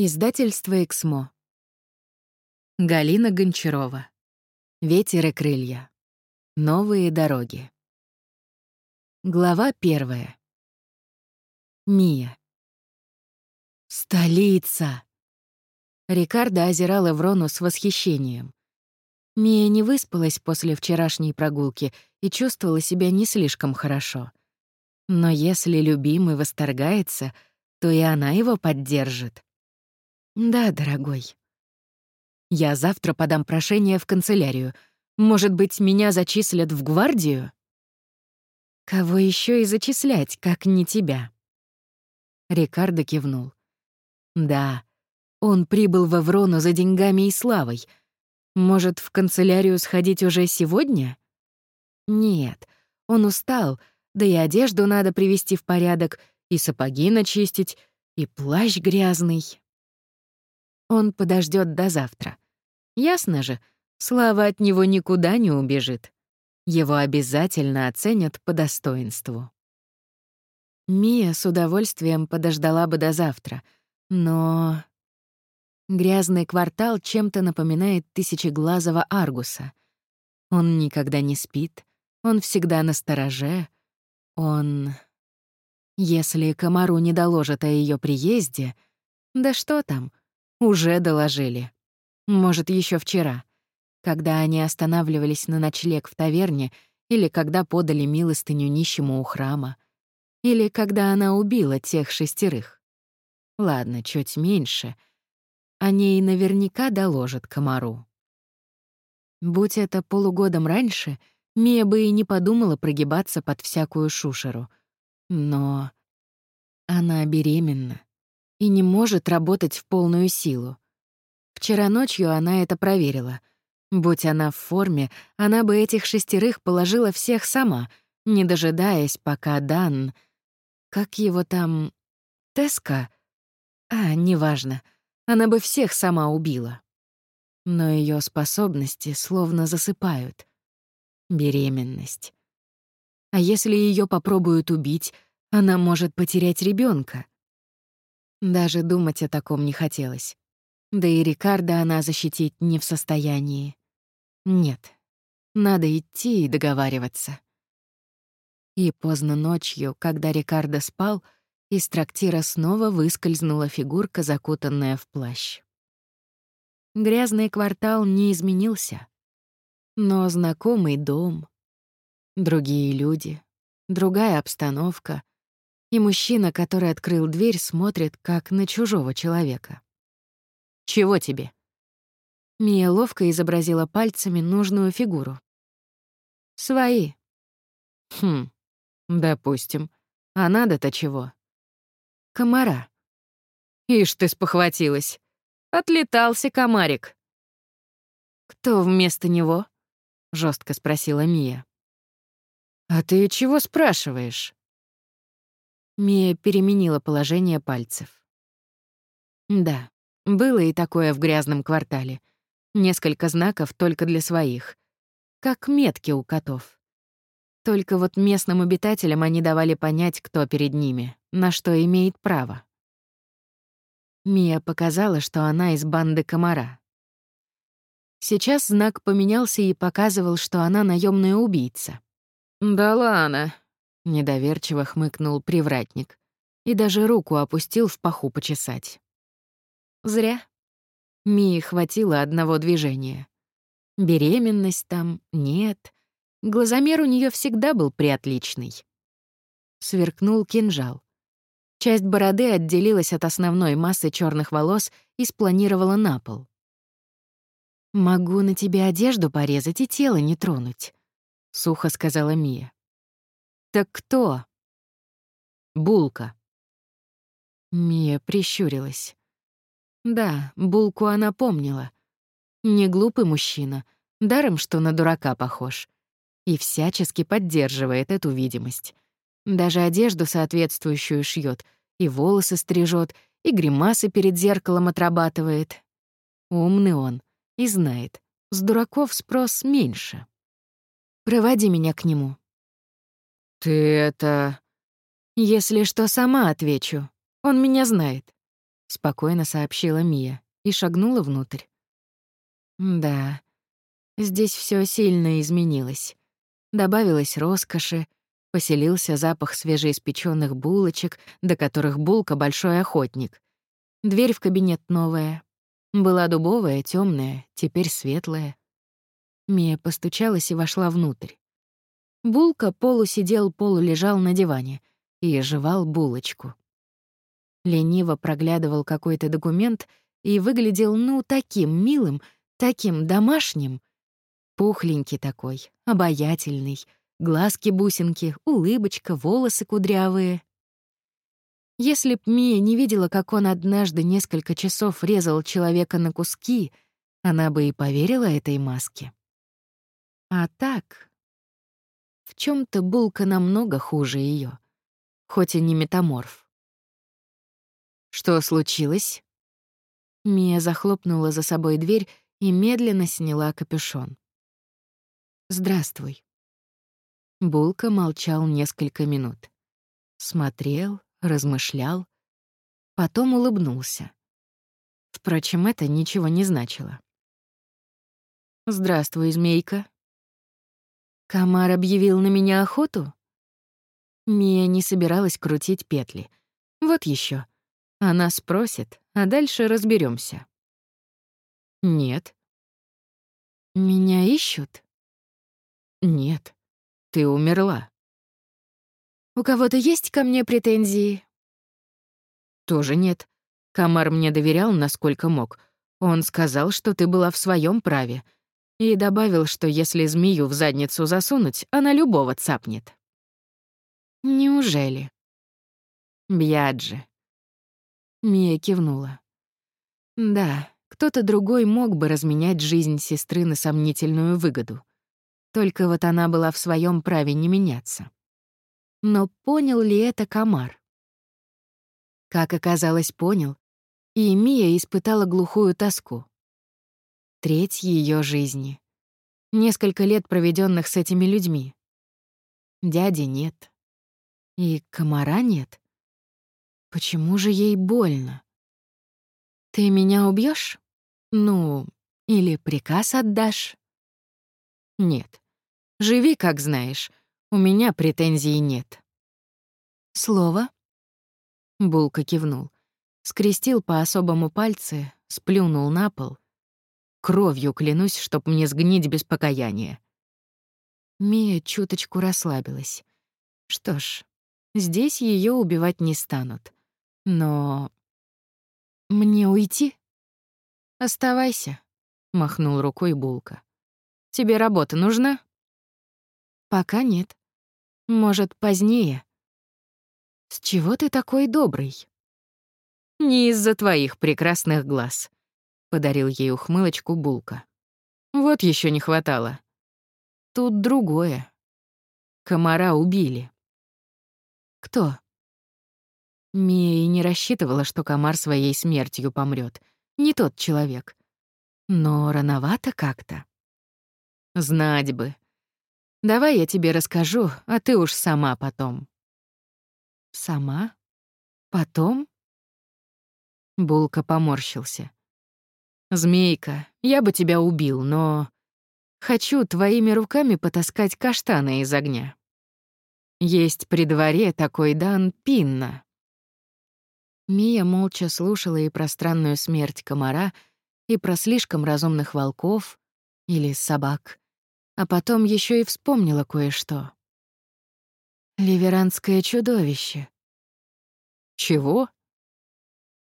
Издательство «Эксмо». Галина Гончарова. Ветер и крылья. Новые дороги. Глава первая. Мия. Столица! Рикардо озирала Врону с восхищением. Мия не выспалась после вчерашней прогулки и чувствовала себя не слишком хорошо. Но если любимый восторгается, то и она его поддержит. «Да, дорогой». «Я завтра подам прошение в канцелярию. Может быть, меня зачислят в гвардию?» «Кого еще и зачислять, как не тебя?» Рикардо кивнул. «Да, он прибыл в Аврону за деньгами и славой. Может, в канцелярию сходить уже сегодня?» «Нет, он устал, да и одежду надо привести в порядок, и сапоги начистить, и плащ грязный». Он подождет до завтра. Ясно же, слава от него никуда не убежит. Его обязательно оценят по достоинству. Мия с удовольствием подождала бы до завтра, но... Грязный квартал чем-то напоминает тысячеглазого Аргуса. Он никогда не спит, он всегда на стороже, он... Если Комару не доложат о ее приезде, да что там, уже доложили. Может, еще вчера, когда они останавливались на ночлег в таверне или когда подали милостыню нищему у храма, или когда она убила тех шестерых. Ладно, чуть меньше. Они и наверняка доложат комару. Будь это полугодом раньше, Мия бы и не подумала прогибаться под всякую шушеру. Но она беременна и не может работать в полную силу. Вчера ночью она это проверила. Будь она в форме, она бы этих шестерых положила всех сама, не дожидаясь, пока Дан... Как его там... Теска? А, неважно. Она бы всех сама убила. Но ее способности словно засыпают. Беременность. А если ее попробуют убить, она может потерять ребенка. Даже думать о таком не хотелось. Да и Рикардо она защитить не в состоянии. Нет, надо идти и договариваться. И поздно ночью, когда Рикардо спал, из трактира снова выскользнула фигурка, закутанная в плащ. Грязный квартал не изменился. Но знакомый дом, другие люди, другая обстановка, и мужчина, который открыл дверь, смотрит как на чужого человека. «Чего тебе?» Мия ловко изобразила пальцами нужную фигуру. «Свои». «Хм, допустим. А надо-то чего?» «Комара». «Ишь ты спохватилась. Отлетался комарик». «Кто вместо него?» — жестко спросила Мия. «А ты чего спрашиваешь?» Мия переменила положение пальцев. Да, было и такое в грязном квартале. Несколько знаков только для своих. Как метки у котов. Только вот местным обитателям они давали понять, кто перед ними, на что имеет право. Мия показала, что она из банды комара. Сейчас знак поменялся и показывал, что она наемная убийца. «Да ладно, Недоверчиво хмыкнул привратник и даже руку опустил в паху почесать. Зря. Мии хватило одного движения. Беременность там нет. Глазомер у нее всегда был приотличный. Сверкнул кинжал. Часть бороды отделилась от основной массы черных волос и спланировала на пол. «Могу на тебе одежду порезать и тело не тронуть», — сухо сказала Мия. «Так кто?» «Булка». Мия прищурилась. Да, Булку она помнила. Не глупый мужчина, даром, что на дурака похож. И всячески поддерживает эту видимость. Даже одежду соответствующую шьет, и волосы стрижет, и гримасы перед зеркалом отрабатывает. Умный он и знает, с дураков спрос меньше. «Проводи меня к нему», «Ты это...» «Если что, сама отвечу. Он меня знает». спокойно сообщила Мия и шагнула внутрь. Да, здесь все сильно изменилось. Добавилось роскоши, поселился запах свежеиспеченных булочек, до которых булка — большой охотник. Дверь в кабинет новая. Была дубовая, темная, теперь светлая. Мия постучалась и вошла внутрь. Булка полусидел, полулежал на диване и жевал булочку. Лениво проглядывал какой-то документ и выглядел, ну, таким милым, таким домашним. Пухленький такой, обаятельный, глазки-бусинки, улыбочка, волосы кудрявые. Если б Мия не видела, как он однажды несколько часов резал человека на куски, она бы и поверила этой маске. А так... В чем то Булка намного хуже ее, хоть и не метаморф. «Что случилось?» Мия захлопнула за собой дверь и медленно сняла капюшон. «Здравствуй». Булка молчал несколько минут. Смотрел, размышлял, потом улыбнулся. Впрочем, это ничего не значило. «Здравствуй, змейка». «Комар объявил на меня охоту?» Мия не собиралась крутить петли. Вот еще. Она спросит, а дальше разберемся. «Нет». «Меня ищут?» «Нет, ты умерла». «У кого-то есть ко мне претензии?» «Тоже нет. Комар мне доверял, насколько мог. Он сказал, что ты была в своем праве. И добавил, что если змею в задницу засунуть, она любого цапнет. Неужели? Бьяджи. Мия кивнула. Да, кто-то другой мог бы разменять жизнь сестры на сомнительную выгоду. Только вот она была в своем праве не меняться. Но понял ли это комар? Как оказалось, понял, и Мия испытала глухую тоску. Треть ее жизни. Несколько лет, проведенных с этими людьми. Дяди нет. И комара нет. Почему же ей больно? Ты меня убьешь? Ну, или приказ отдашь? Нет. Живи, как знаешь. У меня претензий нет. Слово? Булка кивнул. Скрестил по особому пальце, сплюнул на пол — Кровью клянусь, чтоб мне сгнить без покаяния. Мия чуточку расслабилась. Что ж, здесь ее убивать не станут. Но... Мне уйти? Оставайся, — махнул рукой Булка. Тебе работа нужна? Пока нет. Может, позднее. С чего ты такой добрый? Не из-за твоих прекрасных глаз. — подарил ей ухмылочку Булка. «Вот еще не хватало. Тут другое. Комара убили». «Кто?» Мия и не рассчитывала, что комар своей смертью помрет. Не тот человек. Но рановато как-то. Знать бы. Давай я тебе расскажу, а ты уж сама потом. Сама? Потом? Булка поморщился. «Змейка, я бы тебя убил, но... Хочу твоими руками потаскать каштаны из огня. Есть при дворе такой дан Пинна». Мия молча слушала и про странную смерть комара, и про слишком разумных волков или собак, а потом еще и вспомнила кое-что. «Ливеранское чудовище». «Чего?»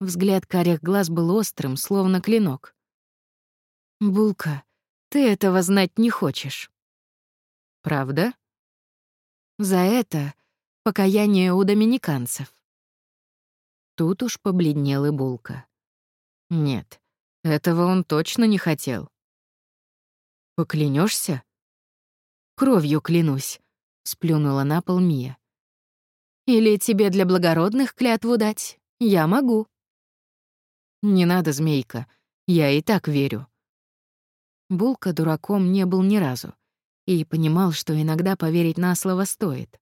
Взгляд карих глаз был острым, словно клинок. «Булка, ты этого знать не хочешь». «Правда?» «За это покаяние у доминиканцев». Тут уж побледнел и Булка. «Нет, этого он точно не хотел». Поклянешься? «Кровью клянусь», — сплюнула на пол Мия. «Или тебе для благородных клятву дать? Я могу». «Не надо, змейка, я и так верю». Булка дураком не был ни разу и понимал, что иногда поверить на слово стоит.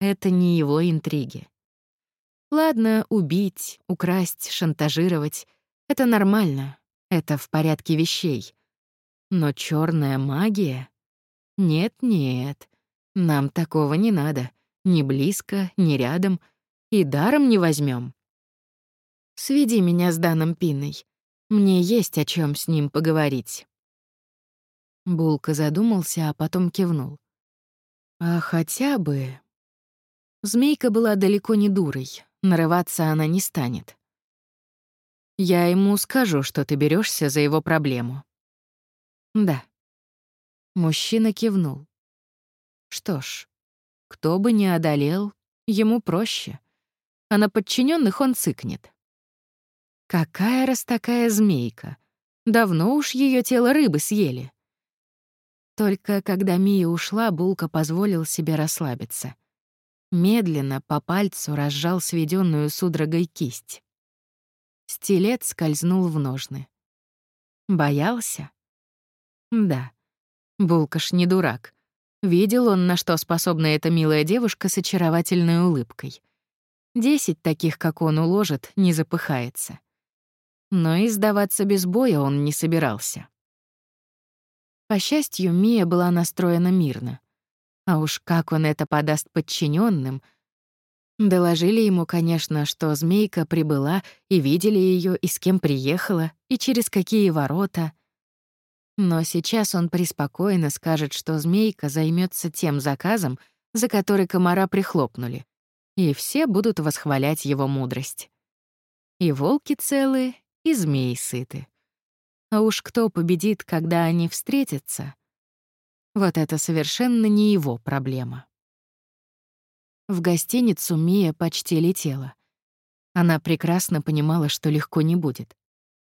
Это не его интриги. Ладно, убить, украсть, шантажировать — это нормально, это в порядке вещей. Но черная магия? Нет-нет, нам такого не надо. Ни близко, ни рядом. И даром не возьмем. Сведи меня с Даном Пиной. Мне есть о чем с ним поговорить. Булка задумался, а потом кивнул. А хотя бы... Змейка была далеко не дурой, нарываться она не станет. Я ему скажу, что ты берешься за его проблему. Да. Мужчина кивнул. Что ж, кто бы ни одолел, ему проще. А на подчиненных он цыкнет. Какая раз такая змейка? Давно уж ее тело рыбы съели. Только когда Мия ушла, Булка позволил себе расслабиться. Медленно по пальцу разжал сведенную судорогой кисть. Стилет скользнул в ножны. Боялся? Да. Булкаш не дурак. Видел он, на что способна эта милая девушка с очаровательной улыбкой. Десять таких, как он, уложит, не запыхается. Но и сдаваться без боя он не собирался. По счастью, Мия была настроена мирно. А уж как он это подаст подчиненным? Доложили ему, конечно, что змейка прибыла, и видели ее, и с кем приехала, и через какие ворота. Но сейчас он преспокойно скажет, что змейка займется тем заказом, за который комара прихлопнули, и все будут восхвалять его мудрость. И волки целы, и змеи сыты. А уж кто победит, когда они встретятся, вот это совершенно не его проблема. В гостиницу Мия почти летела. Она прекрасно понимала, что легко не будет.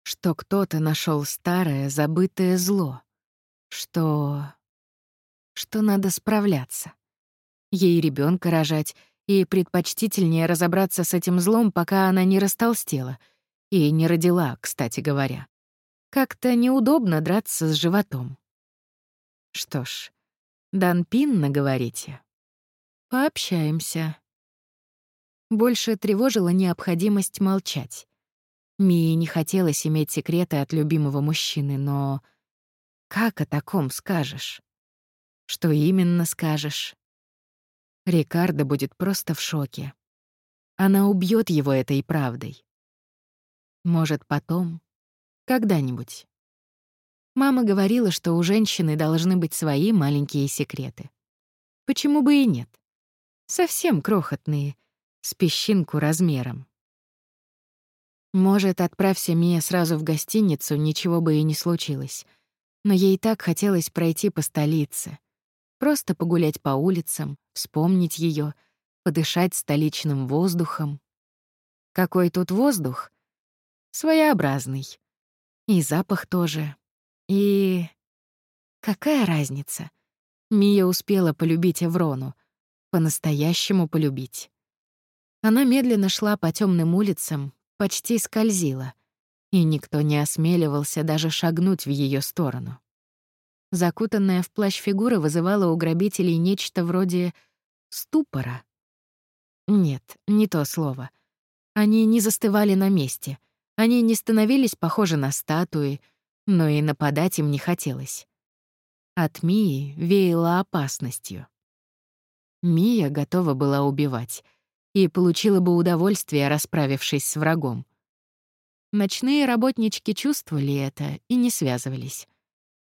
Что кто-то нашел старое, забытое зло. Что... Что надо справляться. Ей ребенка рожать, и предпочтительнее разобраться с этим злом, пока она не растолстела. И не родила, кстати говоря. Как-то неудобно драться с животом. Что ж, Дан Пинна, говорите? Пообщаемся. Больше тревожила необходимость молчать. Мии не хотелось иметь секреты от любимого мужчины, но как о таком скажешь? Что именно скажешь? Рикардо будет просто в шоке. Она убьет его этой правдой. Может, потом, когда-нибудь. Мама говорила, что у женщины должны быть свои маленькие секреты. Почему бы и нет? Совсем крохотные, с песчинку размером. Может, отправься Мия сразу в гостиницу, ничего бы и не случилось. Но ей так хотелось пройти по столице. Просто погулять по улицам, вспомнить ее, подышать столичным воздухом. Какой тут воздух? Своеобразный. И запах тоже. И... Какая разница? Мия успела полюбить Эврону. По-настоящему полюбить. Она медленно шла по темным улицам, почти скользила, и никто не осмеливался даже шагнуть в ее сторону. Закутанная в плащ фигура вызывала у грабителей нечто вроде ступора. Нет, не то слово. Они не застывали на месте. Они не становились похожи на статуи, но и нападать им не хотелось. От Мии веяло опасностью. Мия готова была убивать и получила бы удовольствие, расправившись с врагом. Ночные работнички чувствовали это и не связывались.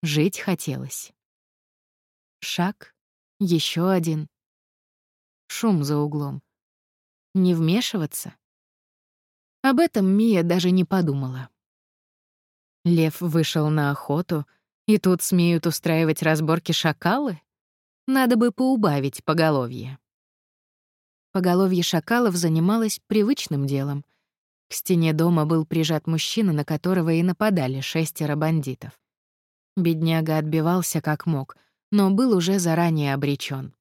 Жить хотелось. Шаг, еще один. Шум за углом. Не вмешиваться? Об этом Мия даже не подумала. Лев вышел на охоту, и тут смеют устраивать разборки шакалы? Надо бы поубавить поголовье. Поголовье шакалов занималось привычным делом. К стене дома был прижат мужчина, на которого и нападали шестеро бандитов. Бедняга отбивался как мог, но был уже заранее обречен.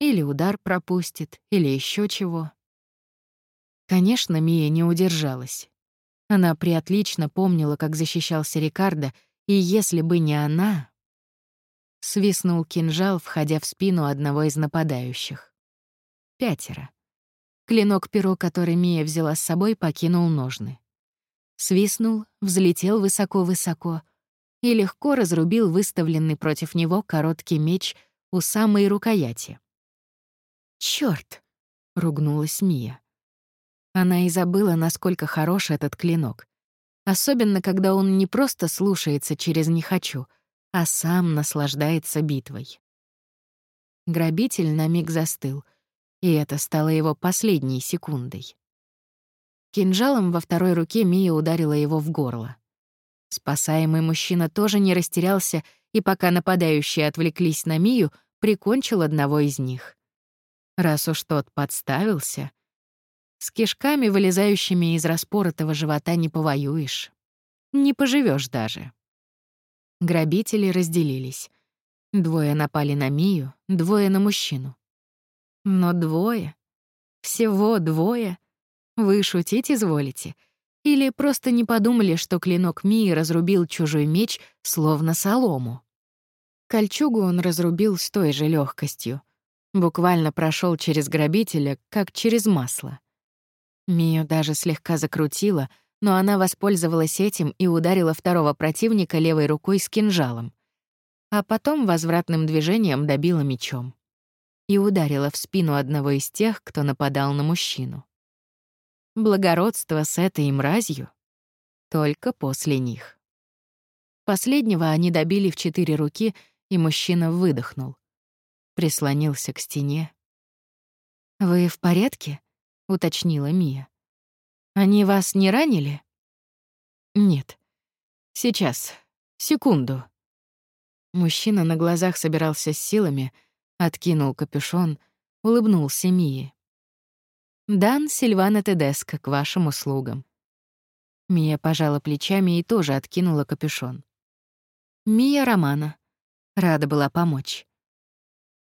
Или удар пропустит, или еще чего. Конечно, Мия не удержалась. Она приотлично помнила, как защищался Рикардо, и если бы не она... Свистнул кинжал, входя в спину одного из нападающих. Пятеро. Клинок-перо, который Мия взяла с собой, покинул ножны. Свистнул, взлетел высоко-высоко и легко разрубил выставленный против него короткий меч у самой рукояти. «Чёрт!» — ругнулась Мия. Она и забыла, насколько хорош этот клинок. Особенно, когда он не просто слушается через «не хочу», а сам наслаждается битвой. Грабитель на миг застыл — и это стало его последней секундой. Кинжалом во второй руке Мия ударила его в горло. Спасаемый мужчина тоже не растерялся, и пока нападающие отвлеклись на Мию, прикончил одного из них. Раз уж тот подставился, с кишками, вылезающими из распоротого живота, не повоюешь. Не поживешь даже. Грабители разделились. Двое напали на Мию, двое — на мужчину. Но двое? Всего двое? Вы шутить изволите? Или просто не подумали, что клинок Мии разрубил чужой меч, словно солому? Кольчугу он разрубил с той же легкостью. Буквально прошел через грабителя, как через масло. Мию даже слегка закрутила, но она воспользовалась этим и ударила второго противника левой рукой с кинжалом. А потом возвратным движением добила мечом и ударила в спину одного из тех, кто нападал на мужчину. Благородство с этой мразью только после них. Последнего они добили в четыре руки, и мужчина выдохнул. Прислонился к стене. «Вы в порядке?» — уточнила Мия. «Они вас не ранили?» «Нет. Сейчас. Секунду». Мужчина на глазах собирался с силами — Откинул капюшон, улыбнулся Мии. «Дан Сильвана Тедеско, к вашим услугам». Мия пожала плечами и тоже откинула капюшон. «Мия Романа. Рада была помочь».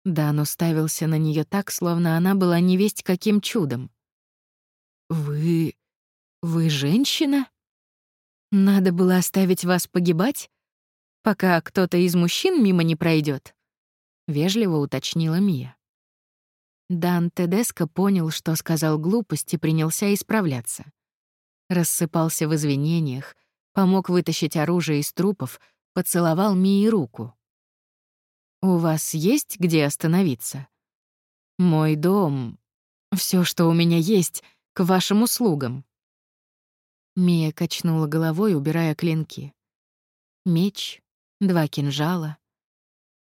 Дан уставился на нее так, словно она была невесть каким чудом. «Вы... вы женщина? Надо было оставить вас погибать, пока кто-то из мужчин мимо не пройдет. — вежливо уточнила Мия. Дан Тедеско понял, что сказал глупость и принялся исправляться. Рассыпался в извинениях, помог вытащить оружие из трупов, поцеловал Мии руку. «У вас есть где остановиться?» «Мой дом, все, что у меня есть, к вашим услугам». Мия качнула головой, убирая клинки. Меч, два кинжала,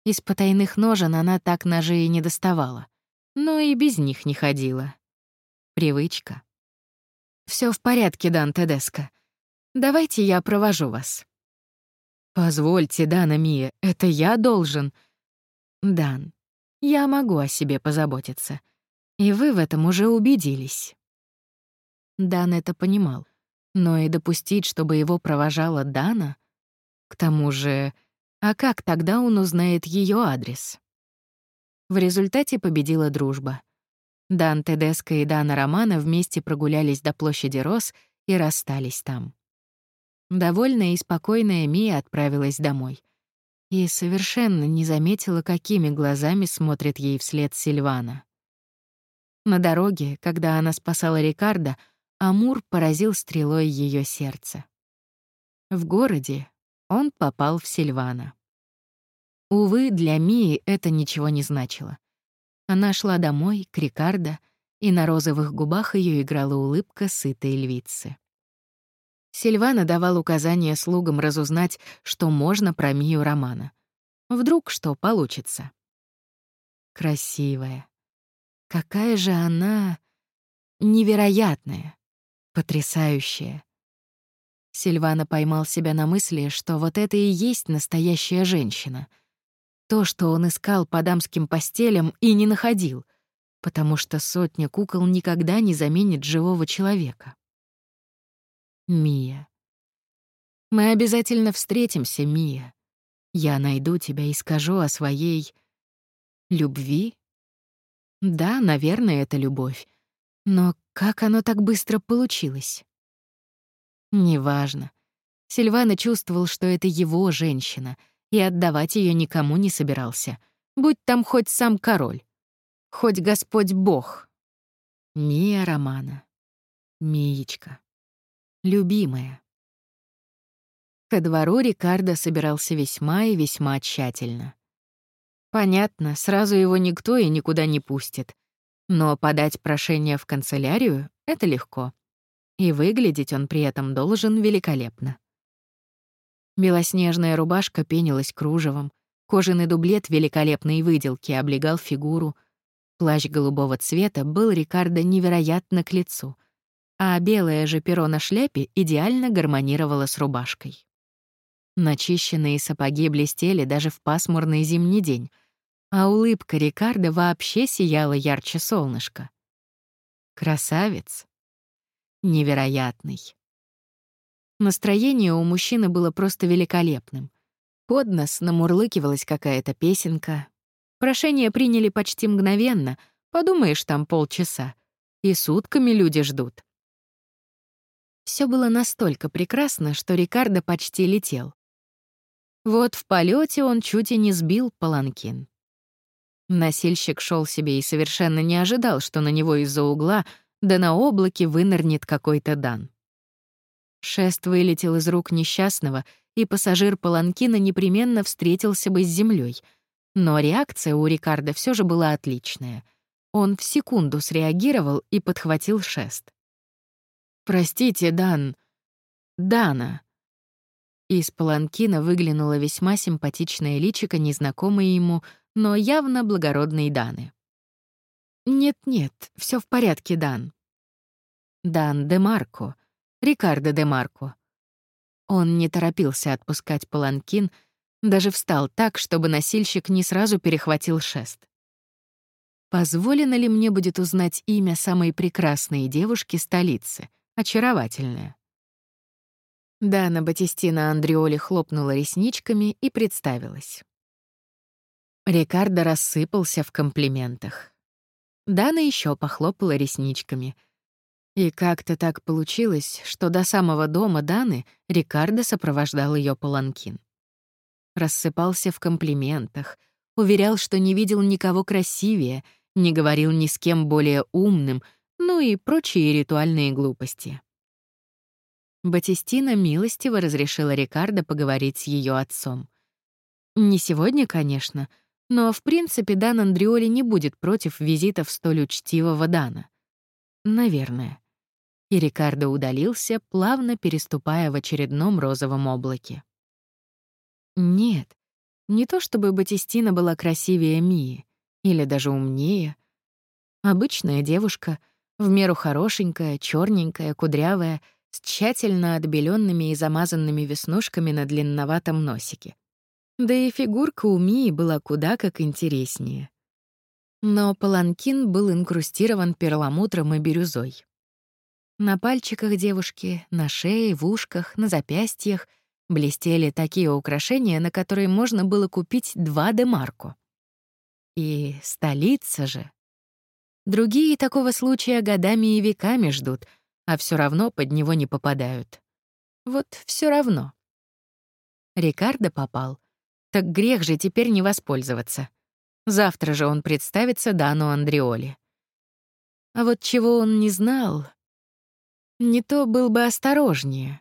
из потайных ножен она так ножей и не доставала, но и без них не ходила. Привычка. Все в порядке, Дан Тедеско. Давайте я провожу вас». «Позвольте, Дана Мия, это я должен...» «Дан, я могу о себе позаботиться. И вы в этом уже убедились». Дан это понимал, но и допустить, чтобы его провожала Дана... К тому же а как тогда он узнает ее адрес? В результате победила дружба. Дан Тедеско и Дана Романа вместе прогулялись до площади Рос и расстались там. Довольная и спокойная Мия отправилась домой. И совершенно не заметила, какими глазами смотрит ей вслед Сильвана. На дороге, когда она спасала Рикардо, Амур поразил стрелой ее сердце. В городе он попал в Сильвана. Увы, для Мии это ничего не значило. Она шла домой, к Рикардо, и на розовых губах ее играла улыбка сытой львицы. Сильвана давал указания слугам разузнать, что можно про Мию Романа. Вдруг что получится. Красивая. Какая же она невероятная, потрясающая. Сильвана поймал себя на мысли, что вот это и есть настоящая женщина. То, что он искал по дамским постелям и не находил, потому что сотня кукол никогда не заменит живого человека. Мия. Мы обязательно встретимся, Мия. Я найду тебя и скажу о своей... любви? Да, наверное, это любовь. Но как оно так быстро получилось? Неважно. Сильвана чувствовал, что это его женщина, и отдавать ее никому не собирался, будь там хоть сам король, хоть Господь Бог. Мия Романа. Миечка. Любимая. Ко двору Рикардо собирался весьма и весьма тщательно. Понятно, сразу его никто и никуда не пустит. Но подать прошение в канцелярию — это легко. И выглядеть он при этом должен великолепно. Белоснежная рубашка пенилась кружевом, кожаный дублет великолепной выделки облегал фигуру, плащ голубого цвета был Рикардо невероятно к лицу, а белое же перо на шляпе идеально гармонировало с рубашкой. Начищенные сапоги блестели даже в пасмурный зимний день, а улыбка Рикардо вообще сияла ярче солнышка. Красавец. Невероятный. Настроение у мужчины было просто великолепным. Под нос намурлыкивалась какая-то песенка. Прошение приняли почти мгновенно, подумаешь, там полчаса. И сутками люди ждут. Все было настолько прекрасно, что Рикардо почти летел. Вот в полете он чуть и не сбил паланкин. Носильщик шел себе и совершенно не ожидал, что на него из-за угла да на облаке вынырнет какой-то дан. Шест вылетел из рук несчастного, и пассажир Паланкина непременно встретился бы с землей. Но реакция у Рикардо все же была отличная. Он в секунду среагировал и подхватил шест. «Простите, Дан. Дана». Из Паланкина выглянула весьма симпатичная личико незнакомой ему, но явно благородной Даны. «Нет-нет, все в порядке, Дан». «Дан де Марко», Рикардо де Марко. Он не торопился отпускать паланкин, даже встал так, чтобы носильщик не сразу перехватил шест. Позволено ли мне будет узнать имя самой прекрасной девушки столицы, очаровательная? Дана Батистина Андреоли хлопнула ресничками и представилась. Рикардо рассыпался в комплиментах. Дана еще похлопала ресничками — и как-то так получилось, что до самого дома Даны Рикардо сопровождал ее паланкин. Рассыпался в комплиментах, уверял, что не видел никого красивее, не говорил ни с кем более умным, ну и прочие ритуальные глупости. Батистина милостиво разрешила Рикардо поговорить с ее отцом. Не сегодня, конечно, но в принципе Дан Андреоли не будет против визитов столь учтивого Дана. Наверное и Рикардо удалился, плавно переступая в очередном розовом облаке. Нет, не то чтобы Батистина была красивее Мии или даже умнее. Обычная девушка, в меру хорошенькая, черненькая, кудрявая, с тщательно отбеленными и замазанными веснушками на длинноватом носике. Да и фигурка у Мии была куда как интереснее. Но паланкин был инкрустирован перламутром и бирюзой. На пальчиках девушки, на шее, в ушках, на запястьях блестели такие украшения, на которые можно было купить два демарку. И столица же. Другие такого случая годами и веками ждут, а все равно под него не попадают. Вот все равно. Рикардо попал. Так грех же теперь не воспользоваться. Завтра же он представится Дану Андреоли. А вот чего он не знал, не то был бы осторожнее.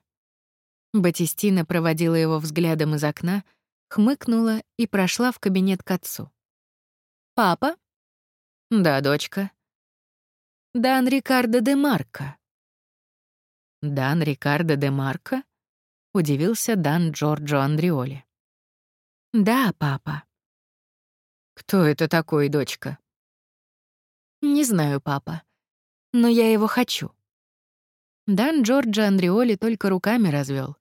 Батистина проводила его взглядом из окна, хмыкнула и прошла в кабинет к отцу. «Папа?» «Да, дочка». «Дан Рикардо де Марко». «Дан Рикардо де Марко?» — удивился Дан Джорджо Андреоли. «Да, папа». «Кто это такой, дочка?» «Не знаю, папа, но я его хочу». Дан Джорджа Андреоли только руками развел.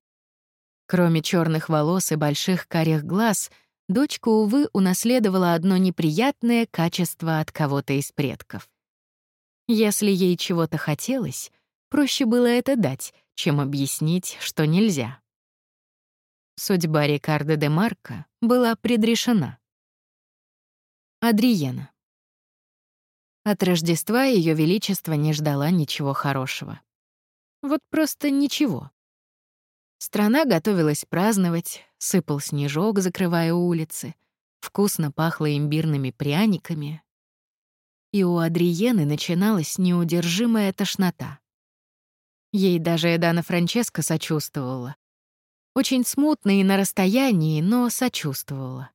Кроме черных волос и больших карих глаз, дочка, увы, унаследовала одно неприятное качество от кого-то из предков. Если ей чего-то хотелось, проще было это дать, чем объяснить, что нельзя. Судьба Рикардо де Марко была предрешена. Адриена. От Рождества Ее Величество не ждала ничего хорошего. Вот просто ничего. Страна готовилась праздновать, сыпал снежок, закрывая улицы, вкусно пахло имбирными пряниками. и у Адриены начиналась неудержимая тошнота. Ей даже Эдана Франческо сочувствовала. Очень смутно и на расстоянии, но сочувствовала.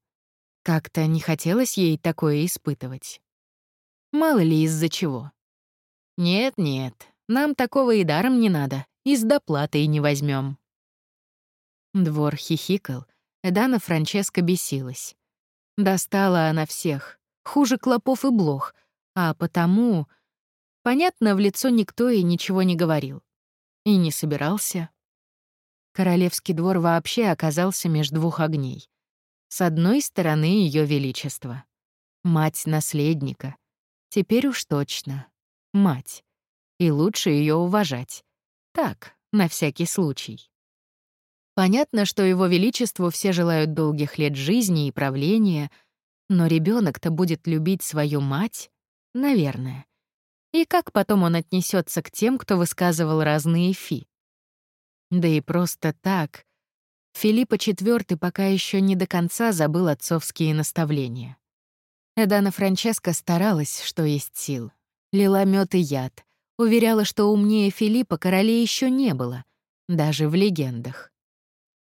Как-то не хотелось ей такое испытывать. Мало ли из-за чего. Нет-нет, нам такого и даром не надо, и с доплатой не возьмем. Двор хихикал, Эдана Франческо бесилась. Достала она всех, хуже клопов и блох, а потому... Понятно, в лицо никто и ничего не говорил. И не собирался. Королевский двор вообще оказался между двух огней. С одной стороны Ее Величество. Мать наследника. Теперь уж точно. Мать. И лучше ее уважать. Так, на всякий случай. Понятно, что Его Величеству все желают долгих лет жизни и правления, но ребенок то будет любить свою мать, наверное. И как потом он отнесется к тем, кто высказывал разные фи? Да и просто так. Филиппа IV пока еще не до конца забыл отцовские наставления. Эдана Франческа старалась, что есть сил. Лила мед и яд. Уверяла, что умнее Филиппа королей еще не было, даже в легендах.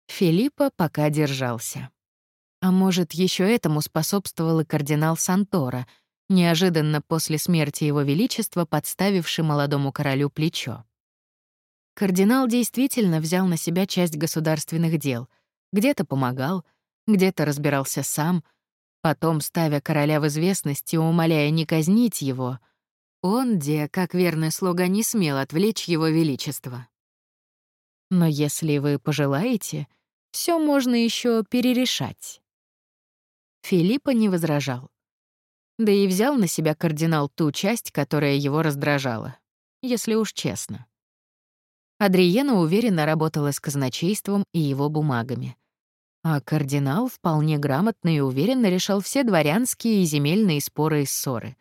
Филиппа пока держался. А может, еще этому способствовал и кардинал Сантора — неожиданно после смерти Его Величества подставивший молодому королю плечо. Кардинал действительно взял на себя часть государственных дел, где-то помогал, где-то разбирался сам, потом, ставя короля в известность и умоляя не казнить его, он, где, как верный слуга, не смел отвлечь его величество. Но если вы пожелаете, все можно еще перерешать. Филиппа не возражал. Да и взял на себя кардинал ту часть, которая его раздражала, если уж честно. Адриена уверенно работала с казначейством и его бумагами. А кардинал вполне грамотно и уверенно решал все дворянские и земельные споры и ссоры.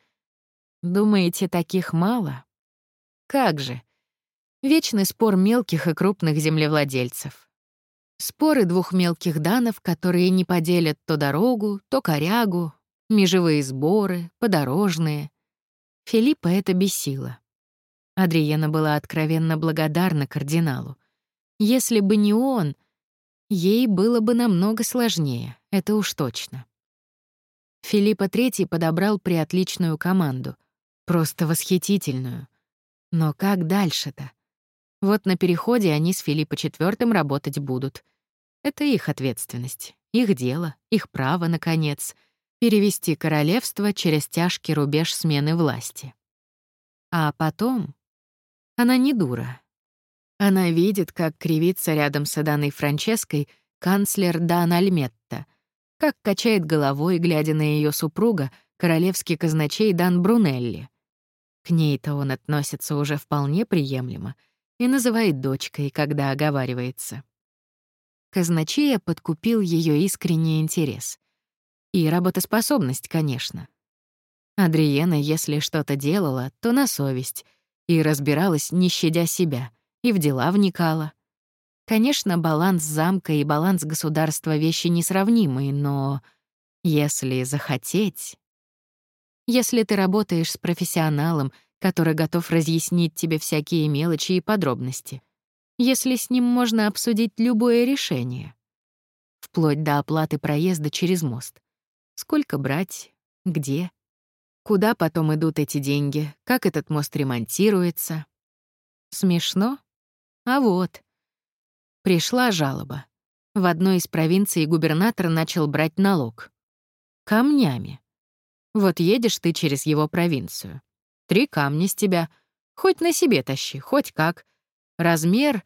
Думаете, таких мало? Как же? Вечный спор мелких и крупных землевладельцев. Споры двух мелких данов, которые не поделят то дорогу, то корягу, межевые сборы, подорожные. Филиппа это бесило. Адриена была откровенно благодарна кардиналу. Если бы не он, ей было бы намного сложнее, это уж точно. Филиппа III подобрал приотличную команду, просто восхитительную. Но как дальше-то? Вот на переходе они с Филиппа IV работать будут. Это их ответственность, их дело, их право, наконец — перевести королевство через тяжкий рубеж смены власти. А потом... Она не дура. Она видит, как кривится рядом с Аданой Франческой канцлер Дан Альметта, как качает головой, глядя на ее супруга, королевский казначей Дан Брунелли. К ней-то он относится уже вполне приемлемо и называет дочкой, когда оговаривается. Казначея подкупил ее искренний интерес. И работоспособность, конечно. Адриена, если что-то делала, то на совесть, и разбиралась, не щадя себя, и в дела вникала. Конечно, баланс замка и баланс государства — вещи несравнимые, но если захотеть... Если ты работаешь с профессионалом, который готов разъяснить тебе всякие мелочи и подробности, если с ним можно обсудить любое решение, вплоть до оплаты проезда через мост, Сколько брать? Где? Куда потом идут эти деньги? Как этот мост ремонтируется? Смешно? А вот. Пришла жалоба. В одной из провинций губернатор начал брать налог. Камнями. Вот едешь ты через его провинцию. Три камня с тебя. Хоть на себе тащи, хоть как. Размер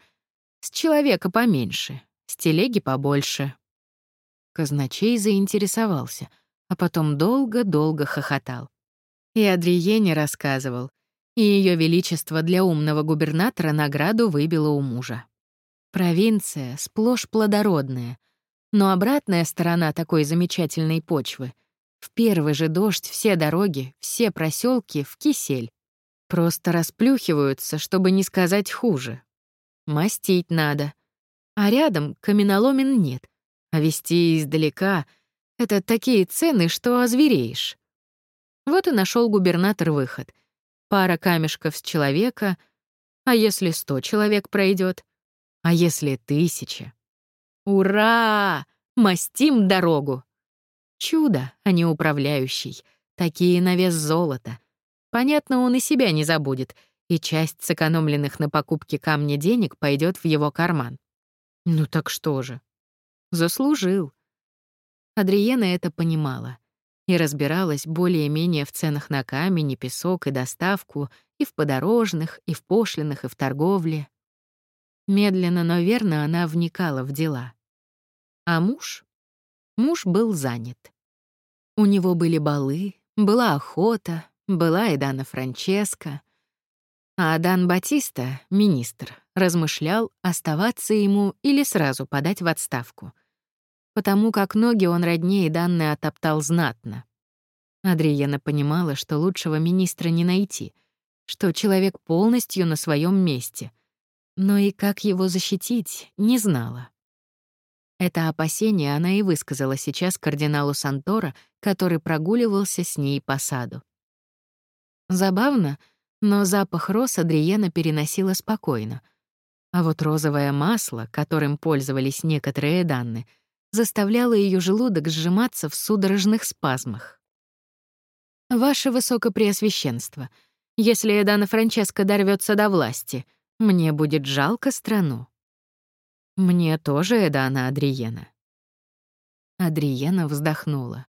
с человека поменьше, с телеги побольше. Казначей заинтересовался, а потом долго-долго хохотал. И Адриене рассказывал, и Ее Величество для умного губернатора награду выбило у мужа. Провинция сплошь плодородная, но обратная сторона такой замечательной почвы — в первый же дождь все дороги, все проселки в кисель. Просто расплюхиваются, чтобы не сказать хуже. Мастить надо. А рядом каменоломен нет — а вести издалека — это такие цены, что озвереешь. Вот и нашел губернатор выход. Пара камешков с человека. А если сто человек пройдет? А если тысяча? Ура! Мастим дорогу! Чудо, а не управляющий. Такие на вес золота. Понятно, он и себя не забудет, и часть сэкономленных на покупке камня денег пойдет в его карман. Ну так что же? Заслужил. Адриена это понимала и разбиралась более-менее в ценах на камень и песок и доставку, и в подорожных, и в пошлинах, и в торговле. Медленно, но верно она вникала в дела. А муж? Муж был занят. У него были балы, была охота, была и Дана Франческо. А Дан Батиста, министр, размышлял, оставаться ему или сразу подать в отставку. Потому как ноги он роднее данные отоптал знатно. Адриена понимала, что лучшего министра не найти, что человек полностью на своем месте. Но и как его защитить, не знала. Это опасение она и высказала сейчас кардиналу Сантора, который прогуливался с ней по саду. Забавно, но запах роз Адриена переносила спокойно. А вот розовое масло, которым пользовались некоторые данные, заставляло ее желудок сжиматься в судорожных спазмах. «Ваше Высокопреосвященство, если Эдана Франческо дорвется до власти, мне будет жалко страну». «Мне тоже Эдана Адриена». Адриена вздохнула.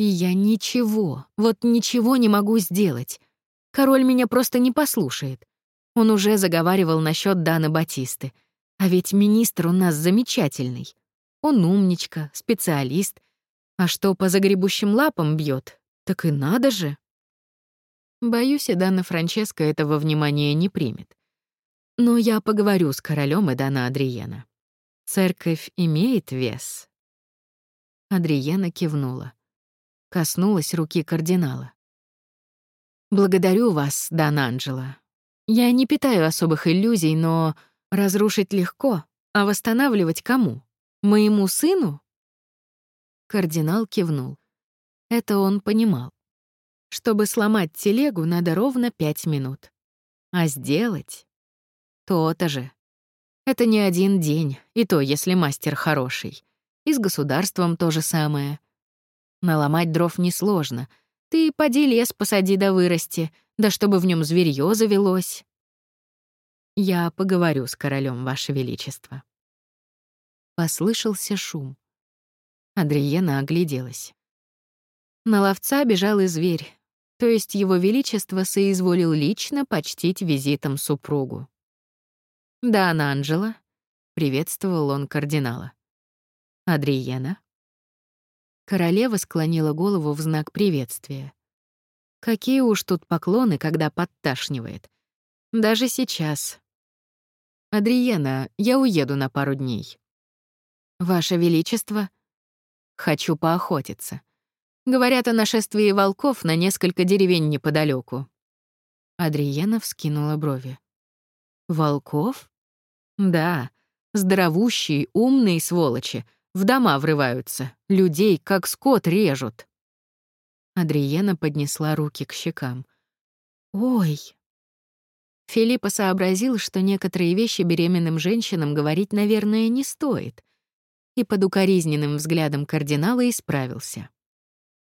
Я ничего, вот ничего не могу сделать. Король меня просто не послушает. Он уже заговаривал насчет Дана Батисты. А ведь министр у нас замечательный. Он умничка, специалист. А что по загребущим лапам бьет, так и надо же. Боюсь, и Дана Франческо этого внимания не примет. Но я поговорю с королем и Дана Адриена. Церковь имеет вес. Адриена кивнула коснулась руки кардинала. «Благодарю вас, Дан Анджело. Я не питаю особых иллюзий, но разрушить легко, а восстанавливать кому? Моему сыну?» Кардинал кивнул. Это он понимал. Чтобы сломать телегу, надо ровно пять минут. А сделать? То-то же. Это не один день, и то, если мастер хороший. И с государством то же самое. Наломать дров несложно. Ты поди лес посади да вырасти, да чтобы в нем зверьё завелось. Я поговорю с королем, Ваше Величество. Послышался шум. Адриена огляделась. На ловца бежал и зверь, то есть его величество соизволил лично почтить визитом супругу. «Да, Анжела», — приветствовал он кардинала. «Адриена?» Королева склонила голову в знак приветствия. Какие уж тут поклоны, когда подташнивает. Даже сейчас. «Адриена, я уеду на пару дней». «Ваше Величество?» «Хочу поохотиться. Говорят о нашествии волков на несколько деревень неподалеку. Адриена вскинула брови. «Волков?» «Да, здоровущие, умные сволочи, в дома врываются, людей как скот режут. Адриена поднесла руки к щекам. «Ой!» Филиппа сообразил, что некоторые вещи беременным женщинам говорить, наверное, не стоит, и под укоризненным взглядом кардинала исправился.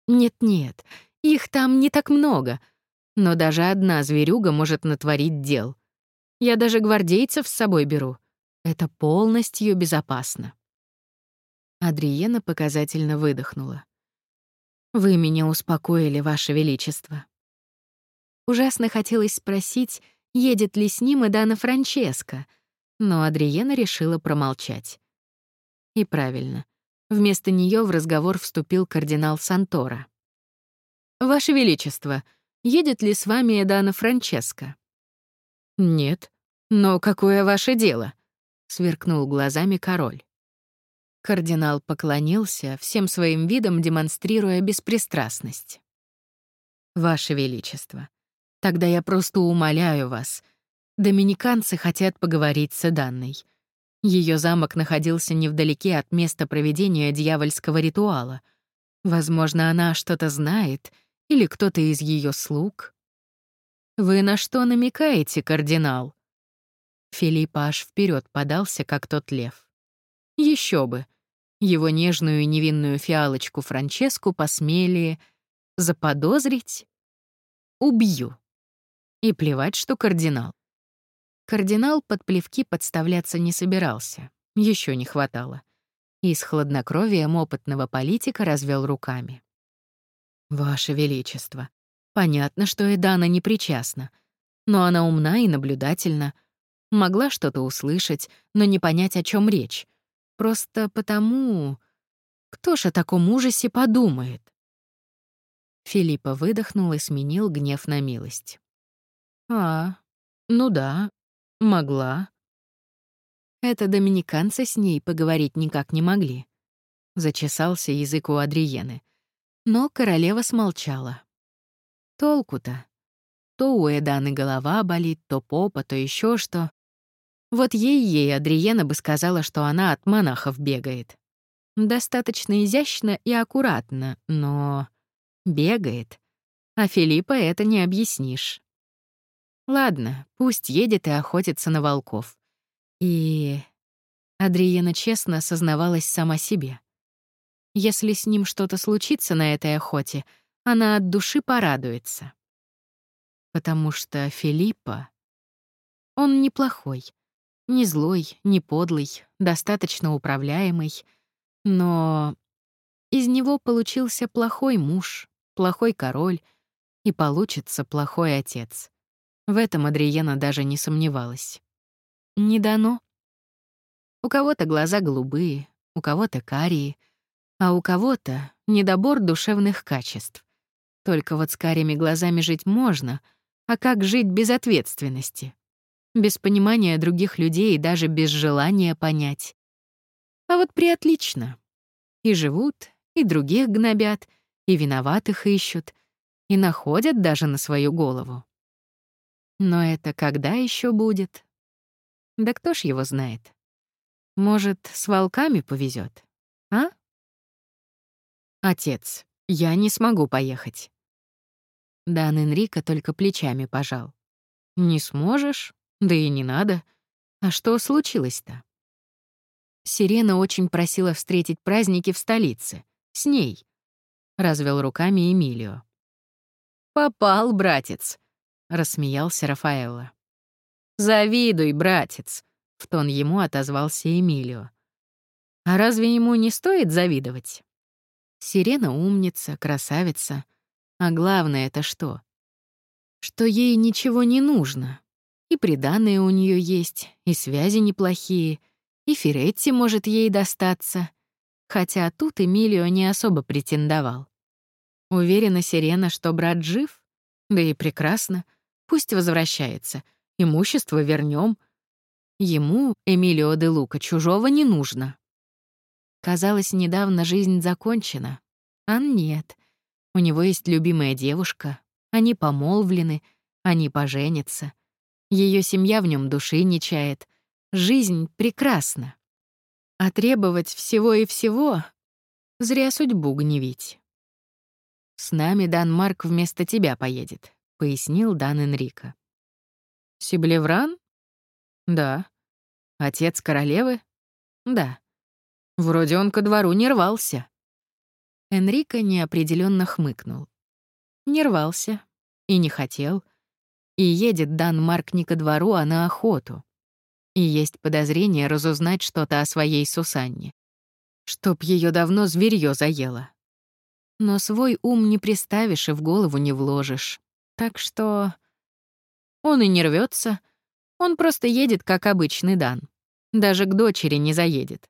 «Нет-нет, их там не так много, но даже одна зверюга может натворить дел. Я даже гвардейцев с собой беру. Это полностью безопасно». Адриена показательно выдохнула. «Вы меня успокоили, Ваше Величество». Ужасно хотелось спросить, едет ли с ним и Дана Франческо, но Адриена решила промолчать. И правильно. Вместо нее в разговор вступил кардинал Сантора. «Ваше Величество, едет ли с вами Эдана Франческо?» «Нет. Но какое ваше дело?» — сверкнул глазами король. Кардинал поклонился, всем своим видом демонстрируя беспристрастность. «Ваше Величество, тогда я просто умоляю вас. Доминиканцы хотят поговорить с Эданной. Ее замок находился невдалеке от места проведения дьявольского ритуала. Возможно, она что-то знает Или кто-то из ее слуг? Вы на что намекаете, кардинал? Филипп аж вперед подался, как тот лев. Еще бы. Его нежную и невинную фиалочку Франческу посмели заподозрить? Убью. И плевать, что кардинал. Кардинал под плевки подставляться не собирался. Еще не хватало. И с хладнокровием опытного политика развел руками. «Ваше Величество, понятно, что Эдана не причастна, но она умна и наблюдательна, могла что-то услышать, но не понять, о чем речь. Просто потому... Кто ж о таком ужасе подумает?» Филиппа выдохнул и сменил гнев на милость. «А, ну да, могла». Это доминиканцы с ней поговорить никак не могли. Зачесался язык у Адриены. Но королева смолчала. Толку-то? То у Эданы голова болит, то попа, то еще что. Вот ей-ей Адриена бы сказала, что она от монахов бегает. Достаточно изящно и аккуратно, но... Бегает. А Филиппа это не объяснишь. Ладно, пусть едет и охотится на волков. И... Адриена честно осознавалась сама себе. Если с ним что-то случится на этой охоте, она от души порадуется. Потому что Филиппа... Он неплохой. Не злой, не подлый, достаточно управляемый. Но из него получился плохой муж, плохой король и получится плохой отец. В этом Адриена даже не сомневалась. Не дано. У кого-то глаза голубые, у кого-то карие, а у кого-то недобор душевных качеств. Только вот с карими глазами жить можно, а как жить без ответственности? Без понимания других людей и даже без желания понять. А вот приотлично. И живут, и других гнобят, и виноватых ищут, и находят даже на свою голову. Но это когда еще будет? Да кто ж его знает? Может, с волками повезет, а? Отец, я не смогу поехать. Дан Энрико только плечами пожал. Не сможешь? Да и не надо. А что случилось-то? Сирена очень просила встретить праздники в столице. С ней. Развел руками Эмилио. «Попал, братец», — рассмеялся Рафаэлло. «Завидуй, братец», — в тон ему отозвался Эмилио. «А разве ему не стоит завидовать?» Сирена умница, красавица. А главное это что? Что ей ничего не нужно. И приданные у нее есть, и связи неплохие, и Феретти может ей достаться. Хотя тут Эмилио не особо претендовал. Уверена Сирена, что брат жив? Да и прекрасно. Пусть возвращается. Имущество вернем. Ему, Эмилио де Лука, чужого не нужно. Казалось, недавно жизнь закончена. А нет. У него есть любимая девушка. Они помолвлены. Они поженятся. Ее семья в нем души не чает. Жизнь прекрасна. А требовать всего и всего — зря судьбу гневить. «С нами Дан вместо тебя поедет», — пояснил Дан Энрико. «Сиблевран?» «Да». «Отец королевы?» «Да». «Вроде он ко двору не рвался». Энрико неопределенно хмыкнул. Не рвался и не хотел. И едет Дан Марк не ко двору, а на охоту. И есть подозрение разузнать что-то о своей Сусанне. Чтоб ее давно зверье заело. Но свой ум не приставишь и в голову не вложишь. Так что... Он и не рвется, он просто едет, как обычный Дан. Даже к дочери не заедет.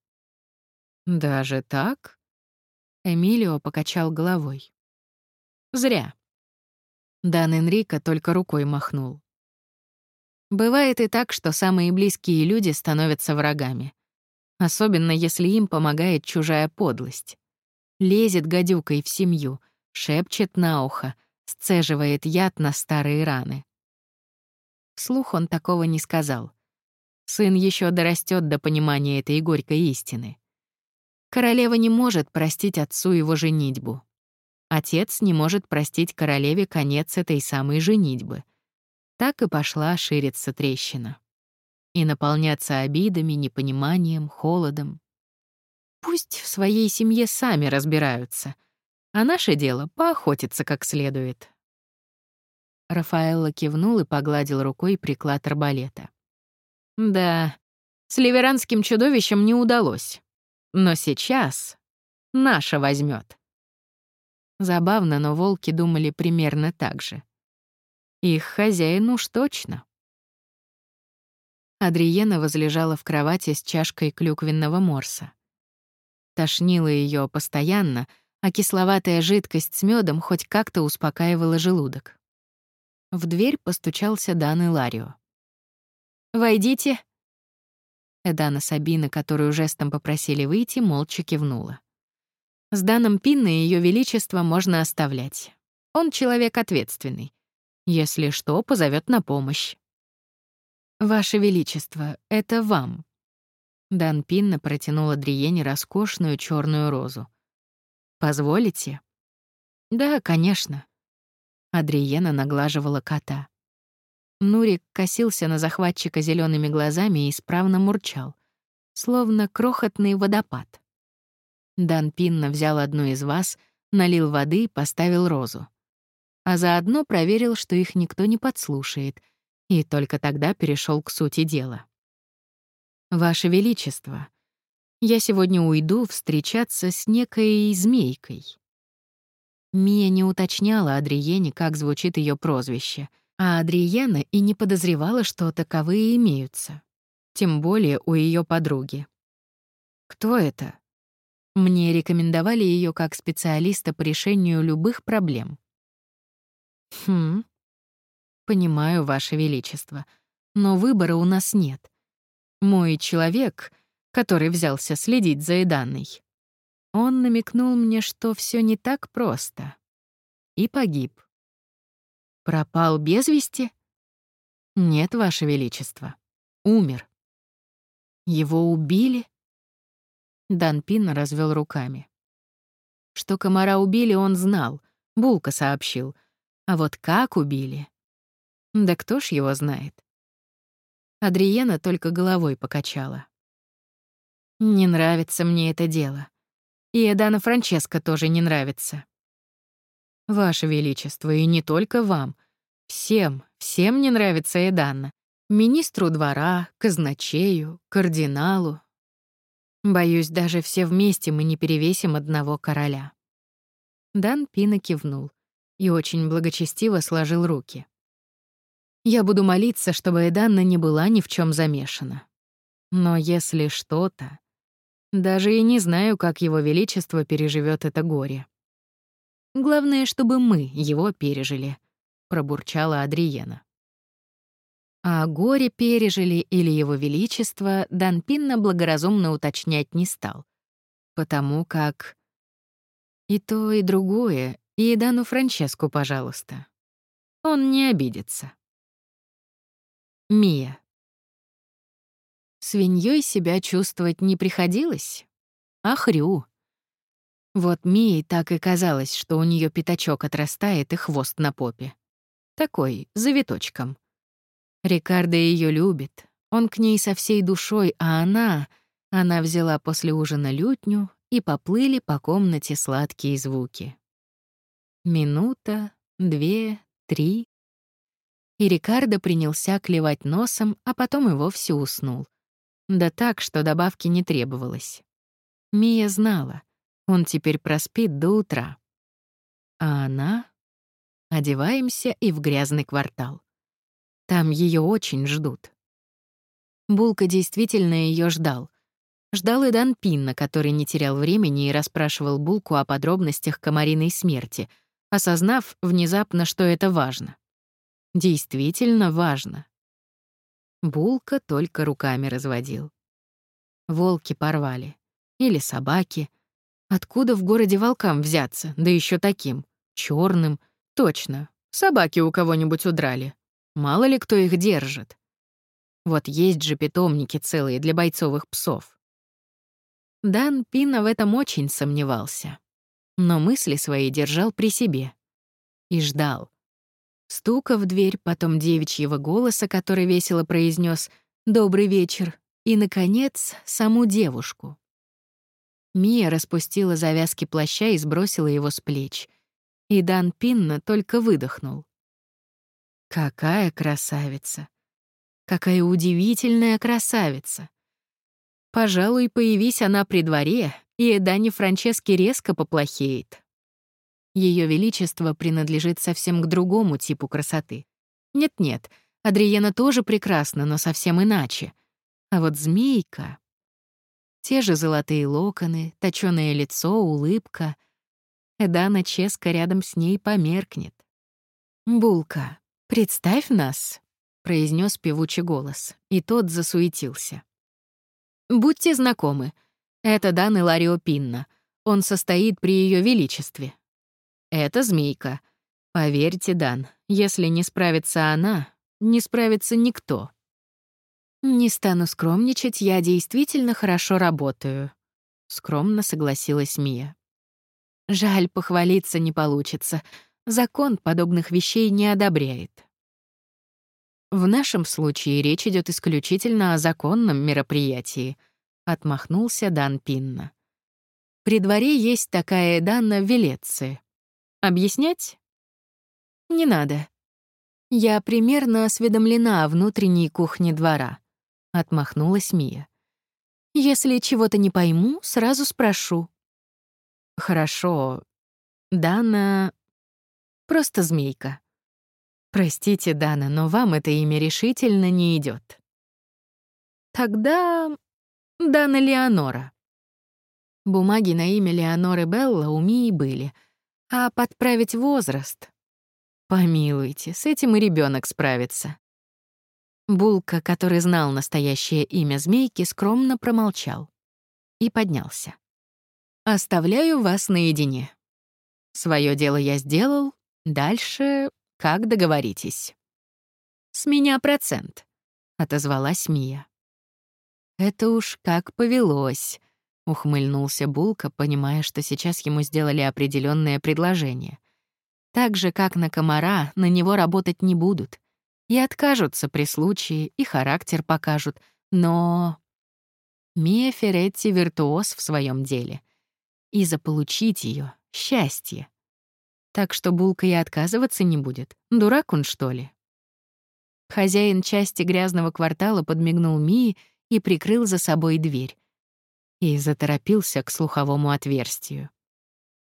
«Даже так?» Эмилио покачал головой. «Зря». Дан Энрико только рукой махнул. Бывает и так, что самые близкие люди становятся врагами. Особенно если им помогает чужая подлость. Лезет гадюкой в семью, шепчет на ухо, сцеживает яд на старые раны. Вслух он такого не сказал. Сын еще дорастет до понимания этой горькой истины. Королева не может простить отцу его женитьбу. Отец не может простить королеве конец этой самой женитьбы. Так и пошла шириться трещина. И наполняться обидами, непониманием, холодом. Пусть в своей семье сами разбираются, а наше дело — поохотиться как следует. Рафаэлла кивнул и погладил рукой приклад арбалета. Да, с ливеранским чудовищем не удалось. Но сейчас наша возьмет. Забавно, но волки думали примерно так же. Их хозяин уж точно. Адриена возлежала в кровати с чашкой клюквенного морса. Тошнило ее постоянно, а кисловатая жидкость с медом хоть как-то успокаивала желудок. В дверь постучался Дан и Ларио. «Войдите», Эдана Сабина, которую жестом попросили выйти, молча кивнула. С Даном Пинна Ее Величество можно оставлять. Он человек ответственный. Если что, позовет на помощь. «Ваше Величество, это вам». Дан Пинна протянул Адриене роскошную черную розу. «Позволите?» «Да, конечно». Адриена наглаживала кота. Нурик косился на захватчика зелеными глазами и исправно мурчал, словно крохотный водопад. Дан Пинна взял одну из вас, налил воды и поставил розу. А заодно проверил, что их никто не подслушает, и только тогда перешел к сути дела. «Ваше Величество, я сегодня уйду встречаться с некой змейкой». Мия не уточняла Адриене, как звучит ее прозвище — а Адриена и не подозревала, что таковые имеются. Тем более у ее подруги. Кто это? Мне рекомендовали ее как специалиста по решению любых проблем. Хм. Понимаю, Ваше Величество, но выбора у нас нет. Мой человек, который взялся следить за Эданной, он намекнул мне, что все не так просто. И погиб. Пропал без вести? Нет, Ваше Величество. Умер. Его убили? Данпин развел руками. Что комара убили, он знал. Булка сообщил. А вот как убили? Да кто ж его знает? Адриена только головой покачала. Не нравится мне это дело. И Эдана Франческо тоже не нравится. Ваше Величество, и не только вам. Всем, всем не нравится Эданна. Министру двора, казначею, кардиналу. Боюсь, даже все вместе мы не перевесим одного короля. Дан Пина кивнул и очень благочестиво сложил руки. Я буду молиться, чтобы Эданна не была ни в чем замешана. Но если что-то... Даже и не знаю, как его величество переживет это горе. Главное, чтобы мы его пережили, пробурчала Адриена. А горе пережили или его величество Данпинна благоразумно уточнять не стал, потому как и то, и другое, и Дану Франческу, пожалуйста. Он не обидится. Мия. Свиньей себя чувствовать не приходилось? Ахрю. Вот Мии так и казалось, что у нее пятачок отрастает и хвост на попе. Такой, завиточком. Рикардо ее любит, он к ней со всей душой, а она... Она взяла после ужина лютню, и поплыли по комнате сладкие звуки. Минута, две, три. И Рикардо принялся клевать носом, а потом и вовсе уснул. Да так, что добавки не требовалось. Мия знала — он теперь проспит до утра. А она? Одеваемся и в грязный квартал. Там ее очень ждут. Булка действительно ее ждал. Ждал и Дан Пинна, который не терял времени и расспрашивал Булку о подробностях комариной смерти, осознав внезапно, что это важно. Действительно важно. Булка только руками разводил. Волки порвали. Или собаки — Откуда в городе волкам взяться, да еще таким, черным? Точно, собаки у кого-нибудь удрали. Мало ли кто их держит. Вот есть же питомники целые для бойцовых псов. Дан Пина в этом очень сомневался. но мысли свои держал при себе. И ждал. Стука в дверь, потом девичьего голоса, который весело произнес «Добрый вечер», и, наконец, саму девушку. Мия распустила завязки плаща и сбросила его с плеч. И Дан Пинна только выдохнул. Какая красавица! Какая удивительная красавица! Пожалуй, появись она при дворе, и Дани Франчески резко поплохеет. Ее величество принадлежит совсем к другому типу красоты. Нет-нет, Адриена тоже прекрасна, но совсем иначе. А вот змейка... Те же золотые локоны, точёное лицо, улыбка. Эдана Ческа рядом с ней померкнет. «Булка, представь нас», — произнес певучий голос, и тот засуетился. «Будьте знакомы. Это Дан Иларио Пинна. Он состоит при Ее Величестве. Это змейка. Поверьте, Дан, если не справится она, не справится никто». «Не стану скромничать, я действительно хорошо работаю», — скромно согласилась Мия. «Жаль, похвалиться не получится. Закон подобных вещей не одобряет». «В нашем случае речь идет исключительно о законном мероприятии», — отмахнулся Дан Пинна. «При дворе есть такая Данна в. Объяснять?» «Не надо. Я примерно осведомлена о внутренней кухне двора. — отмахнулась Мия. «Если чего-то не пойму, сразу спрошу». «Хорошо. Дана... Просто змейка. Простите, Дана, но вам это имя решительно не идет. Тогда... Дана Леонора. Бумаги на имя Леоноры Белла у Мии были, а подправить возраст... Помилуйте, с этим и ребенок справится. Булка, который знал настоящее имя змейки, скромно промолчал и поднялся. «Оставляю вас наедине. Своё дело я сделал, дальше как договоритесь». «С меня процент», — отозвалась Мия. «Это уж как повелось», — ухмыльнулся Булка, понимая, что сейчас ему сделали определенное предложение. «Так же, как на комара, на него работать не будут и откажутся при случае, и характер покажут, но... Мия Феретти виртуоз в своем деле. И заполучить ее — счастье. Так что Булка и отказываться не будет. Дурак он, что ли? Хозяин части грязного квартала подмигнул Мии и прикрыл за собой дверь. И заторопился к слуховому отверстию.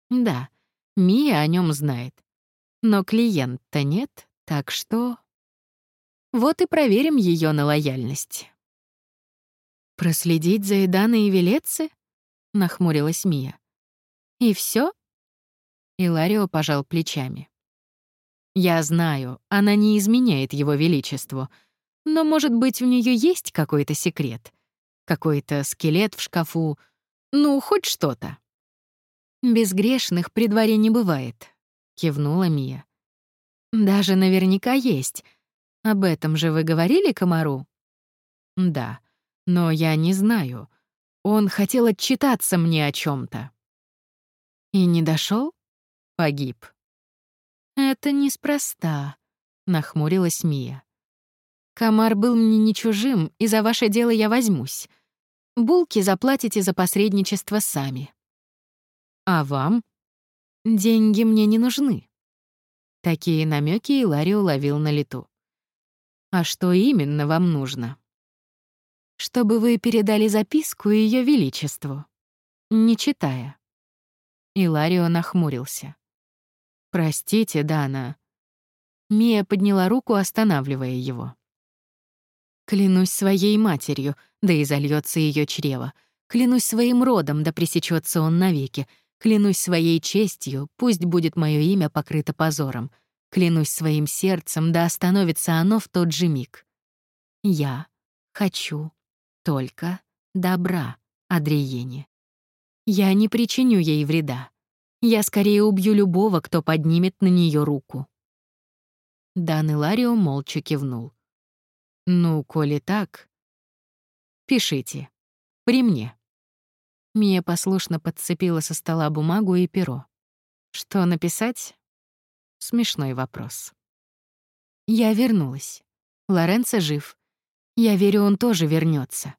Да, Мия о нем знает. Но клиент-то нет, так что... Вот и проверим ее на лояльность. «Проследить за Эданой и Велеце?» — нахмурилась Мия. «И все? Иларио пожал плечами. «Я знаю, она не изменяет его величеству, но, может быть, у нее есть какой-то секрет? Какой-то скелет в шкафу? Ну, хоть что-то?» «Безгрешных при дворе не бывает», — кивнула Мия. «Даже наверняка есть», об этом же вы говорили комару? Да, но я не знаю. Он хотел отчитаться мне о чем то И не дошел? Погиб. Это неспроста, нахмурилась Мия. Комар был мне не чужим, и за ваше дело я возьмусь. Булки заплатите за посредничество сами. А вам? Деньги мне не нужны. Такие намеки Илари уловил на лету. А что именно вам нужно? Чтобы вы передали записку Ее Величеству, не читая. Иларио нахмурился. «Простите, Дана». Мия подняла руку, останавливая его. «Клянусь своей матерью, да и зальется ее чрево. Клянусь своим родом, да пресечется он навеки. Клянусь своей честью, пусть будет мое имя покрыто позором. Клянусь своим сердцем, да остановится оно в тот же миг. Я хочу только добра Адриене. Я не причиню ей вреда. Я скорее убью любого, кто поднимет на нее руку. Дан Иларио молча кивнул. «Ну, коли так...» «Пишите. При мне». Мия послушно подцепила со стола бумагу и перо. Что написать? Смешной вопрос. Я вернулась. Лоренцо жив. Я верю, он тоже вернется.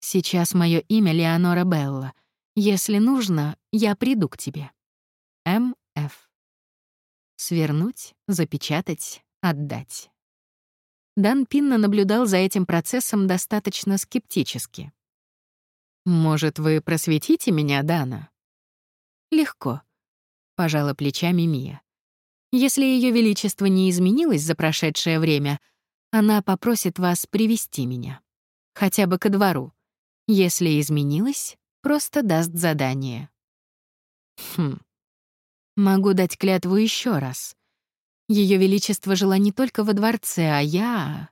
Сейчас мое имя Леонора Белла. Если нужно, я приду к тебе. М.Ф. Свернуть, запечатать, отдать. Дан Пинна наблюдал за этим процессом достаточно скептически. «Может, вы просветите меня, Дана?» «Легко», — пожала плечами Мия. «Если Ее Величество не изменилось за прошедшее время, она попросит вас привести меня. Хотя бы ко двору. Если изменилось, просто даст задание». «Хм. Могу дать клятву еще раз. Ее Величество жила не только во дворце, а я...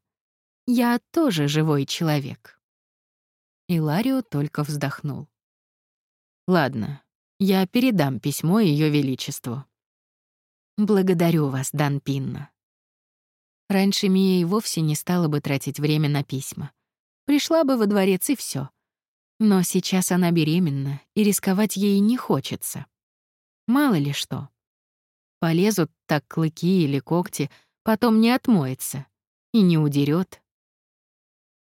Я тоже живой человек». Иларио только вздохнул. «Ладно, я передам письмо Ее Величеству». «Благодарю вас, Дан Пинна». Раньше Мия и вовсе не стала бы тратить время на письма. Пришла бы во дворец и все. Но сейчас она беременна, и рисковать ей не хочется. Мало ли что. Полезут так клыки или когти, потом не отмоется и не удерет.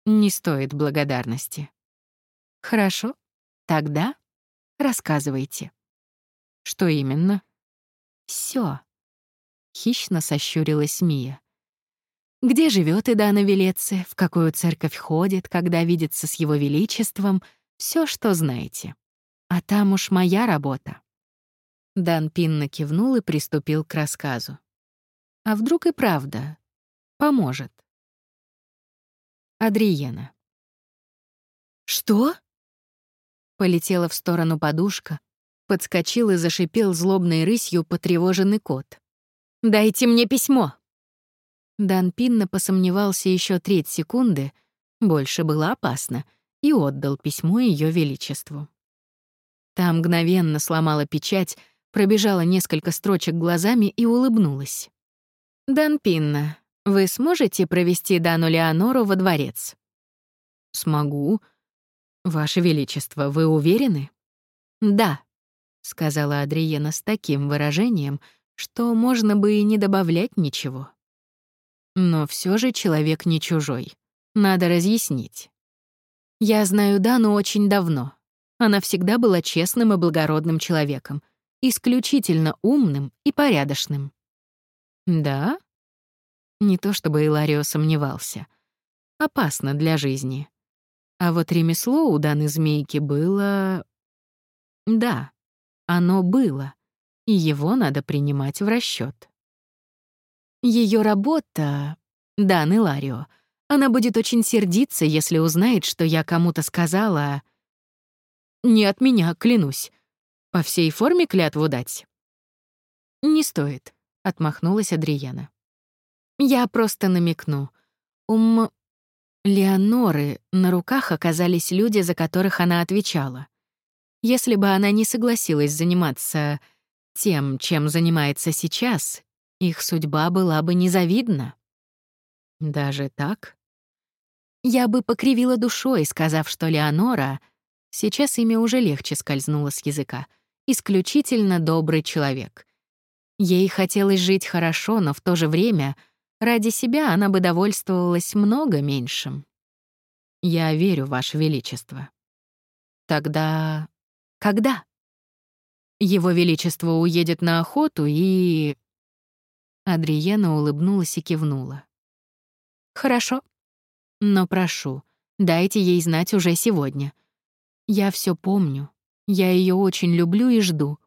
Не стоит благодарности. Хорошо, тогда рассказывайте. Что именно? Все. Хищно сощурилась Мия. Где живет Идана Велеце, в какую церковь ходит, когда видится с его величеством, все, что знаете. А там уж моя работа. Дан Пинна кивнул и приступил к рассказу. А вдруг и правда поможет? Адриена. «Что?» Полетела в сторону подушка, подскочил и зашипел злобной рысью потревоженный кот. «Дайте мне письмо!» Дан Пинна посомневался еще треть секунды, больше было опасно, и отдал письмо Ее Величеству. Та мгновенно сломала печать, пробежала несколько строчек глазами и улыбнулась. «Дан Пинна, вы сможете провести Дану Леонору во дворец?» «Смогу», «Ваше Величество, вы уверены?» «Да», — сказала Адриена с таким выражением, что можно бы и не добавлять ничего. Но все же человек не чужой. Надо разъяснить. Я знаю Дану очень давно. Она всегда была честным и благородным человеком, исключительно умным и порядочным. Да? Не то чтобы Иларио сомневался. Опасно для жизни. А вот ремесло у Даны Змейки было... Да, оно было, и его надо принимать в расчет. Ее работа... Даны Ларио. Она будет очень сердиться, если узнает, что я кому-то сказала... Не от меня, клянусь. По всей форме клятву дать. «Не стоит», — отмахнулась Адриена. «Я просто намекну. Ум... Леоноры на руках оказались люди, за которых она отвечала. Если бы она не согласилась заниматься тем, чем занимается сейчас, их судьба была бы незавидна. Даже так? Я бы покривила душой, сказав, что Леонора, сейчас имя уже легче скользнуло с языка, исключительно добрый человек. Ей хотелось жить хорошо, но в то же время — Ради себя она бы довольствовалась много меньшим. Я верю, Ваше Величество. Тогда... Когда? Его Величество уедет на охоту и... Адриена улыбнулась и кивнула. «Хорошо. Но прошу, дайте ей знать уже сегодня. Я все помню. Я ее очень люблю и жду.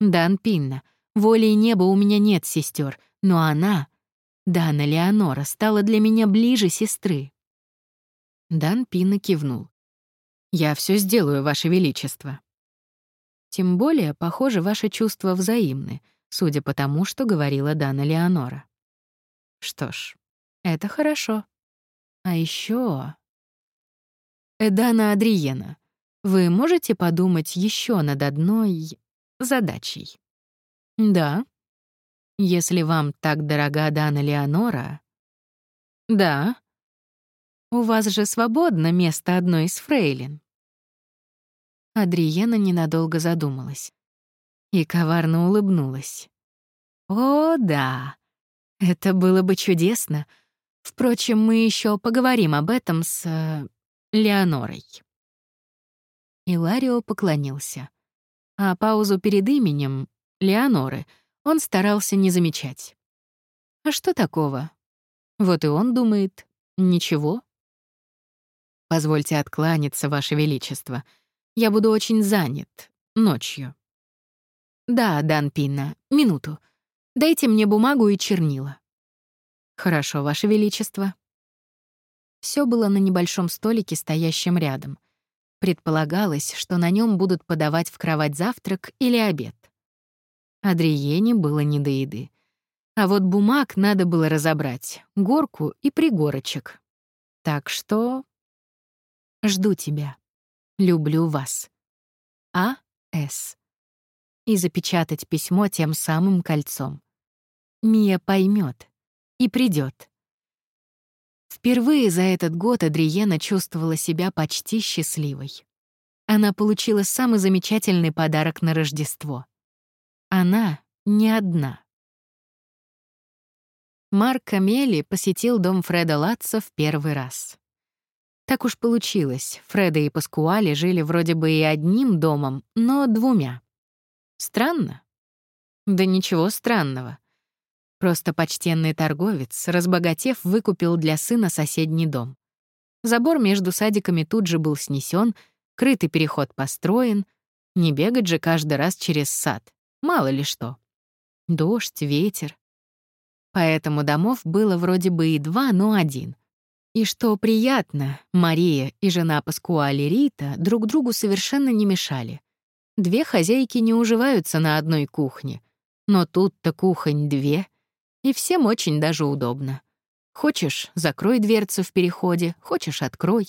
Дан Пинна, волей неба у меня нет сестер, но она Дана Леонора стала для меня ближе сестры. Дан Пина кивнул. «Я все сделаю, Ваше Величество». Тем более, похоже, ваши чувства взаимны, судя по тому, что говорила Дана Леонора. Что ж, это хорошо. А еще Эдана Адриена, вы можете подумать еще над одной задачей? Да, если вам так дорога Дана Леонора... Да. У вас же свободно место одной из фрейлин. Адриена ненадолго задумалась. и коварно улыбнулась. «О, да, это было бы чудесно. Впрочем, мы еще поговорим об этом с... Э, Леонорой». Иларио поклонился. А паузу перед именем, Леоноры, он старался не замечать. А что такого? Вот и он думает, ничего. Позвольте откланяться, Ваше Величество. Я буду очень занят. Ночью. Да, Дан Пинна, минуту. Дайте мне бумагу и чернила. Хорошо, Ваше Величество. Все было на небольшом столике, стоящем рядом. Предполагалось, что на нем будут подавать в кровать завтрак или обед. Адриене было не до еды. А вот бумаг надо было разобрать, горку и пригорочек. Так что... Жду тебя. Люблю вас. А. С. И запечатать письмо тем самым кольцом. Мия поймет и придет. Впервые за этот год Адриена чувствовала себя почти счастливой. Она получила самый замечательный подарок на Рождество. Она не одна. Марк Камели посетил дом Фреда Латца в первый раз. Так уж получилось, Фреда и Паскуали жили вроде бы и одним домом, но двумя. Странно? Да ничего странного. Просто почтенный торговец, разбогатев, выкупил для сына соседний дом. Забор между садиками тут же был снесен, крытый переход построен. Не бегать же каждый раз через сад. Мало ли что. Дождь, ветер. Поэтому домов было вроде бы и два, но один. И что приятно, Мария и жена Паскуали Рита друг другу совершенно не мешали. Две хозяйки не уживаются на одной кухне. Но тут-то кухонь две — и всем очень даже удобно. Хочешь — закрой дверцу в переходе, хочешь — открой.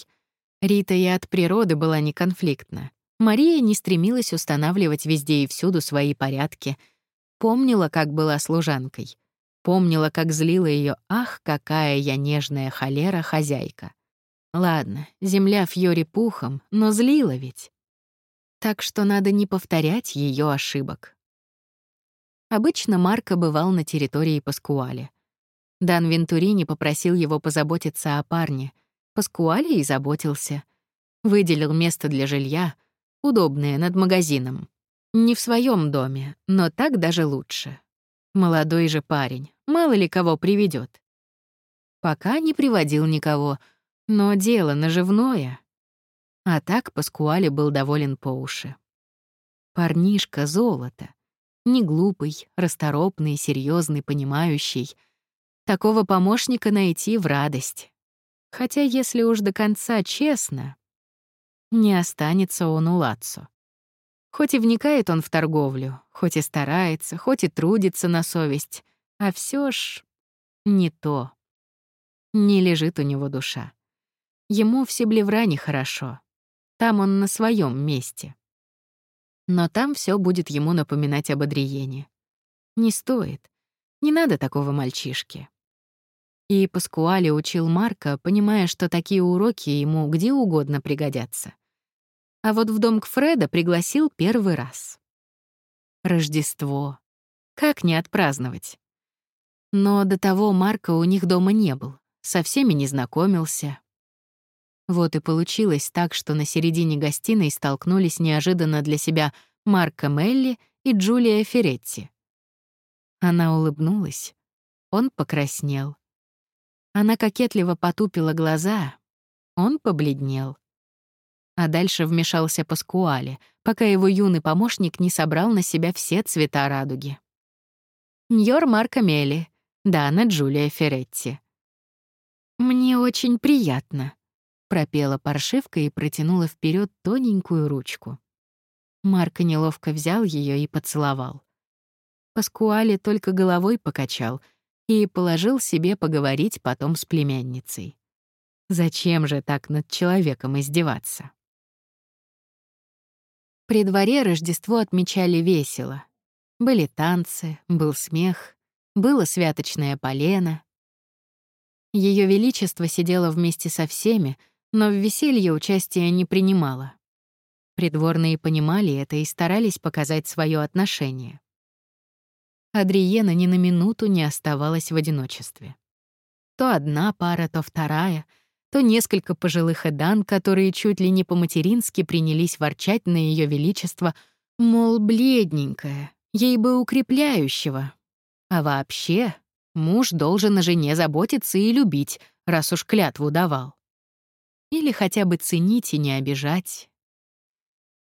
Рита и от природы была неконфликтна. Мария не стремилась устанавливать везде и всюду свои порядки. Помнила, как была служанкой. Помнила, как злила ее «Ах, какая я нежная холера хозяйка». Ладно, земля фьори пухом, но злила ведь. Так что надо не повторять ее ошибок. Обычно Марко бывал на территории Паскуали. Дан Вентурини попросил его позаботиться о парне. Паскуали и заботился. Выделил место для жилья, удобное, над магазином. Не в своем доме, но так даже лучше. Молодой же парень, мало ли кого приведет. Пока не приводил никого, но дело наживное. А так Паскуали был доволен по уши. Парнишка золото. Не глупый, расторопный, серьезный, понимающий. Такого помощника найти в радость. Хотя, если уж до конца честно, не останется он у Лацо. Хоть и вникает он в торговлю, хоть и старается, хоть и трудится на совесть, а все ж не то. Не лежит у него душа. Ему в Себлевране хорошо. Там он на своем месте. Но там все будет ему напоминать об Адриене. Не стоит. Не надо такого мальчишки. И Паскуали учил Марка, понимая, что такие уроки ему где угодно пригодятся. А вот в дом к Фреда пригласил первый раз. Рождество. Как не отпраздновать? Но до того Марка у них дома не был, со всеми не знакомился, вот и получилось так, что на середине гостиной столкнулись неожиданно для себя Марко Мелли и Джулия Феретти. Она улыбнулась. Он покраснел. Она кокетливо потупила глаза. Он побледнел. А дальше вмешался Паскуале, пока его юный помощник не собрал на себя все цвета радуги. Ньор Марко Мелли, Дана Джулия Феретти. «Мне очень приятно», пропела паршивка и протянула вперед тоненькую ручку. Марко неловко взял ее и поцеловал. Паскуале только головой покачал и положил себе поговорить потом с племянницей. Зачем же так над человеком издеваться? При дворе Рождество отмечали весело. Были танцы, был смех, было святочное полено. Ее Величество сидело вместе со всеми, но в веселье участия не принимала. Придворные понимали это и старались показать свое отношение. Адриена ни на минуту не оставалась в одиночестве. То одна пара, то вторая, то несколько пожилых эдан, которые чуть ли не по-матерински принялись ворчать на ее величество, мол, бледненькая, ей бы укрепляющего. А вообще, муж должен о жене заботиться и любить, раз уж клятву давал. Или хотя бы ценить и не обижать.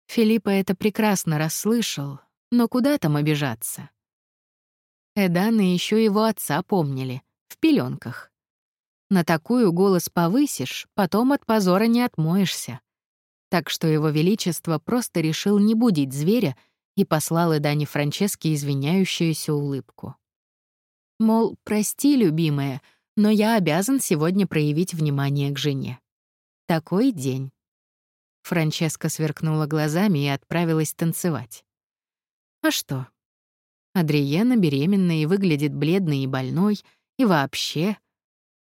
Филиппа это прекрасно расслышал, но куда там обижаться? Эданы еще его отца помнили, в пеленках. На такую голос повысишь, потом от позора не отмоешься. Так что его величество просто решил не будить зверя и послал Эдане Франческе извиняющуюся улыбку. Мол, прости, любимая, но я обязан сегодня проявить внимание к жене. Такой день. Франческа сверкнула глазами и отправилась танцевать. А что? Адриена беременная и выглядит бледной и больной, и вообще.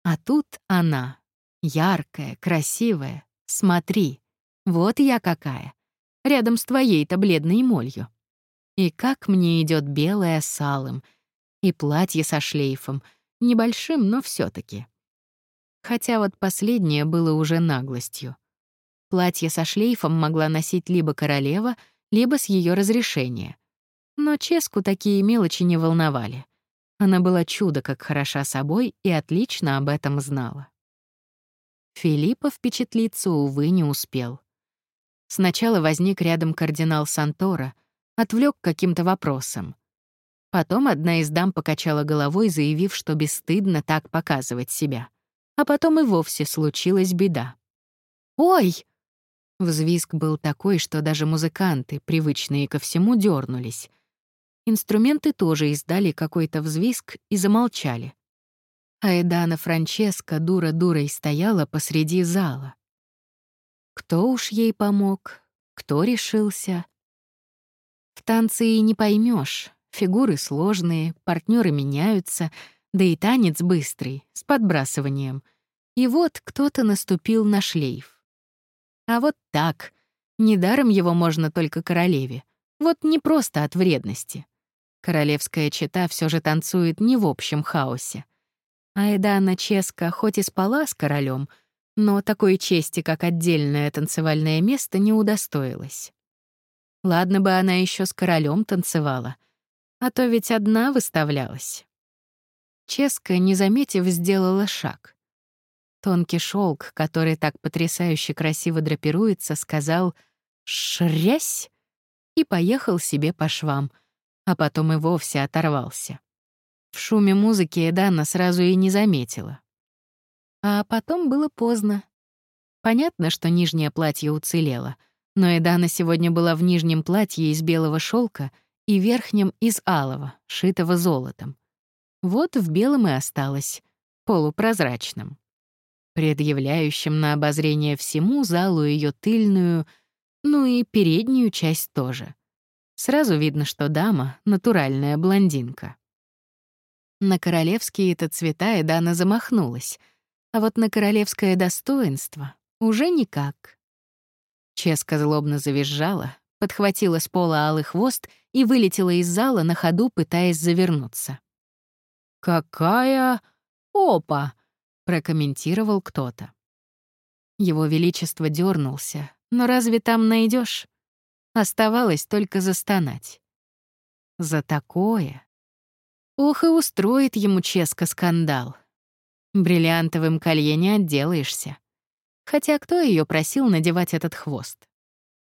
А тут она, яркая, красивая. Смотри, вот я какая, рядом с твоей-то бледной молью. И как мне идет белое с алым, и платье со шлейфом, небольшим, но все таки Хотя вот последнее было уже наглостью. Платье со шлейфом могла носить либо королева, либо с ее разрешения. Но Ческу такие мелочи не волновали. Она была чудо как хороша собой и отлично об этом знала. Филиппа впечатлиться, увы, не успел. Сначала возник рядом кардинал Сантора, отвлек каким-то вопросом. Потом одна из дам покачала головой, заявив, что бесстыдно так показывать себя. А потом и вовсе случилась беда. «Ой!» Взвизг был такой, что даже музыканты, привычные ко всему, дернулись. Инструменты тоже издали какой-то взвизг и замолчали. А Эдана Франческа дура-дурой стояла посреди зала. Кто уж ей помог, кто решился. В танце и не поймешь, фигуры сложные, партнеры меняются, да и танец быстрый, с подбрасыванием. И вот кто-то наступил на шлейф. А вот так. Недаром его можно только королеве. Вот не просто от вредности. Королевская чета все же танцует не в общем хаосе. Айдана Ческа хоть и спала с королем, но такой чести, как отдельное танцевальное место, не удостоилась. Ладно бы она еще с королем танцевала, а то ведь одна выставлялась. Ческа, не заметив, сделала шаг. Тонкий шелк, который так потрясающе красиво драпируется, сказал «шрясь» и поехал себе по швам, а потом и вовсе оторвался. В шуме музыки Эдана сразу и не заметила. А потом было поздно. Понятно, что нижнее платье уцелело, но Эдана сегодня была в нижнем платье из белого шелка и верхнем из алого, шитого золотом. Вот в белом и осталось, полупрозрачным предъявляющим на обозрение всему залу ее тыльную, ну и переднюю часть тоже. Сразу видно, что дама — натуральная блондинка. На королевские-то цвета Эдана замахнулась, а вот на королевское достоинство уже никак. Ческа злобно завизжала, подхватила с пола алый хвост и вылетела из зала на ходу, пытаясь завернуться. «Какая... Опа!» прокомментировал кто-то. Его Величество дернулся, но разве там найдешь? Оставалось только застонать. За такое. Ох, и устроит ему Ческа скандал. Бриллиантовым колье не отделаешься. Хотя кто ее просил надевать этот хвост?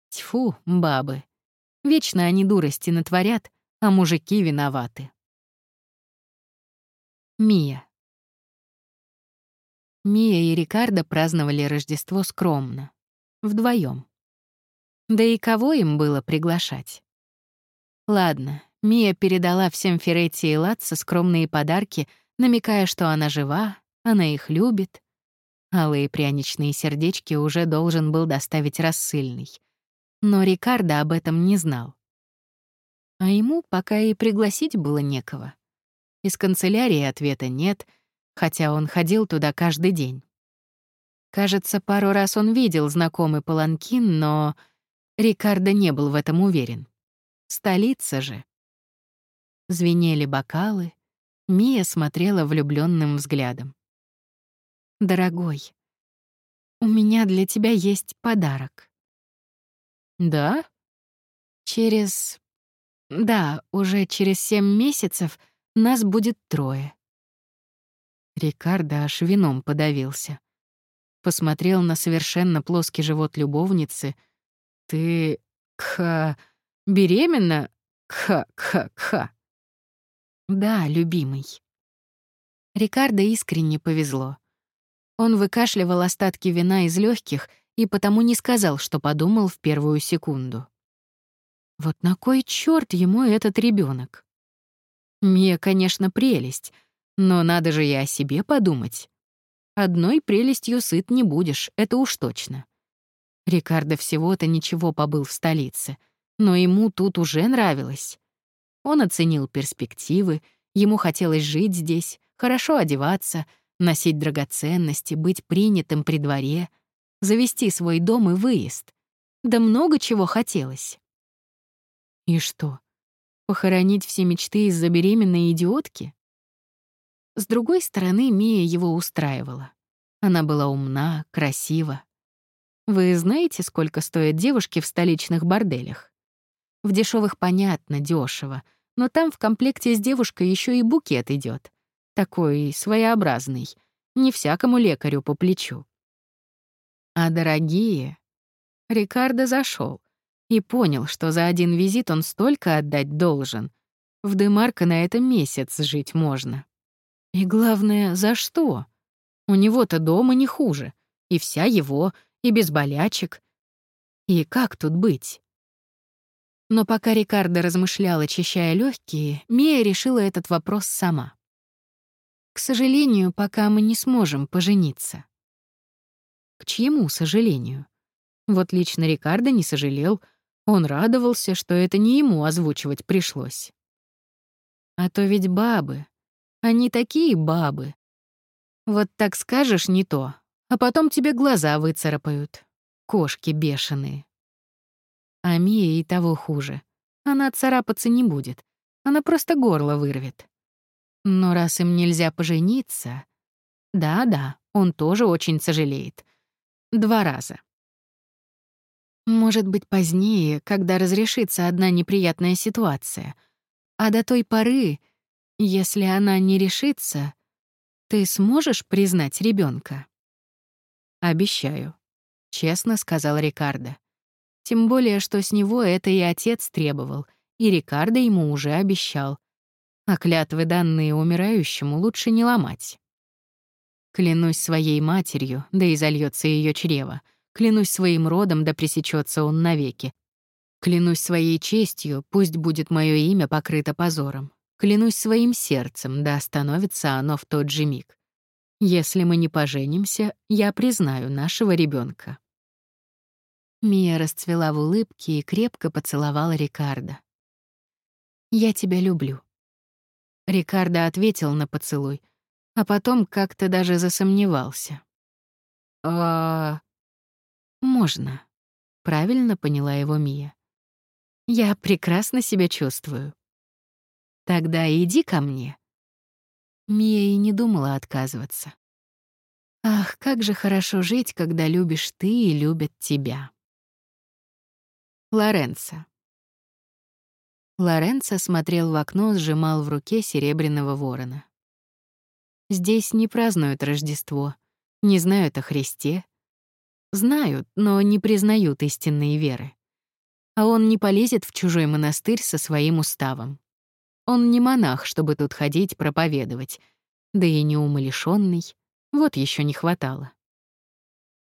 Тьфу, бабы. Вечно они дурости натворят, а мужики виноваты. Мия. Мия и Рикардо праздновали Рождество скромно. Вдвоем. Да и кого им было приглашать? Ладно, Мия передала всем Феретти и Латца скромные подарки, намекая, что она жива, она их любит. Алые пряничные сердечки уже должен был доставить рассыльный. Но Рикардо об этом не знал. А ему пока и пригласить было некого. Из канцелярии ответа нет — хотя он ходил туда каждый день. Кажется, пару раз он видел знакомый паланкин, но Рикардо не был в этом уверен. Столица же. Звенели бокалы, Мия смотрела влюбленным взглядом. «Дорогой, у меня для тебя есть подарок». «Да?» «Через... да, уже через семь месяцев нас будет трое». Рикардо аж вином подавился. Посмотрел на совершенно плоский живот любовницы. «Ты... кха... беременна? Кха-кха-кха». «Да, любимый». Рикардо искренне повезло. Он выкашливал остатки вина из легких и потому не сказал, что подумал в первую секунду. Вот на кой черт ему этот ребенок? Мия, конечно, прелесть, но надо же и о себе подумать. Одной прелестью сыт не будешь, это уж точно. Рикардо всего-то ничего побыл в столице, но ему тут уже нравилось. Он оценил перспективы, ему хотелось жить здесь, хорошо одеваться, носить драгоценности, быть принятым при дворе, завести свой дом и выезд. Да много чего хотелось. И что, похоронить все мечты из-за беременной идиотки? С другой стороны, Мия его устраивала. Она была умна, красива. Вы знаете, сколько стоят девушки в столичных борделях? В дешевых понятно, дешево, но там в комплекте с девушкой еще и букет идет. Такой своеобразный, не всякому лекарю по плечу. А дорогие... Рикардо зашел и понял, что за один визит он столько отдать должен. В Демарко на этом месяц жить можно. И главное, за что? У него-то дома не хуже. И вся его, и без болячек. И как тут быть? Но пока Рикардо размышлял, очищая легкие, Мия решила этот вопрос сама. К сожалению, пока мы не сможем пожениться. К чьему сожалению? Вот лично Рикардо не сожалел, он радовался, что это не ему озвучивать пришлось. А то ведь бабы, они такие бабы. Вот так скажешь не то, а потом тебе глаза выцарапают. Кошки бешеные. А Мия и того хуже. Она царапаться не будет. Она просто горло вырвет. Но раз им нельзя пожениться... Да-да, он тоже очень сожалеет. Два раза. Может быть, позднее, когда разрешится одна неприятная ситуация. А до той поры, если она не решится, ты сможешь признать ребенка? Обещаю, честно сказал Рикардо. Тем более, что с него это и отец требовал, и Рикардо ему уже обещал. А клятвы, данные умирающему, лучше не ломать. Клянусь своей матерью, да и зальется ее чрево. Клянусь своим родом, да пресечется он навеки. Клянусь своей честью, пусть будет мое имя покрыто позором. Клянусь своим сердцем, да остановится оно в тот же миг. Если мы не поженимся, я признаю нашего ребенка. Мия расцвела в улыбке и крепко поцеловала Рикардо. «Я тебя люблю». Рикардо ответил на поцелуй, а потом как-то даже засомневался. «А...» «Можно», — правильно поняла его Мия. «Я прекрасно себя чувствую». «Тогда иди ко мне». Мия и не думала отказываться. Ах, как же хорошо жить, когда любишь ты и любят тебя. Лоренцо. Лоренцо смотрел в окно, сжимал в руке серебряного ворона. Здесь не празднуют Рождество, не знают о Христе. Знают, но не признают истинные веры. А он не полезет в чужой монастырь со своим уставом. Он не монах, чтобы тут ходить проповедовать, да и не умалишённый, вот еще не хватало.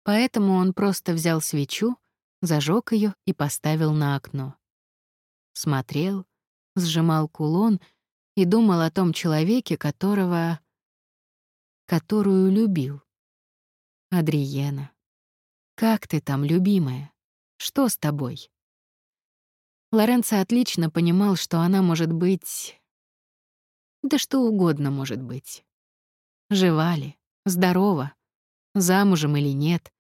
Поэтому он просто взял свечу, зажег ее и поставил на окно. Смотрел, сжимал кулон и думал о том человеке, которого... которую любил. Адриена. Как ты там, любимая? Что с тобой? Лоренцо отлично понимал, что она может быть... Да что угодно может быть. Жива ли? Здорова? Замужем или нет?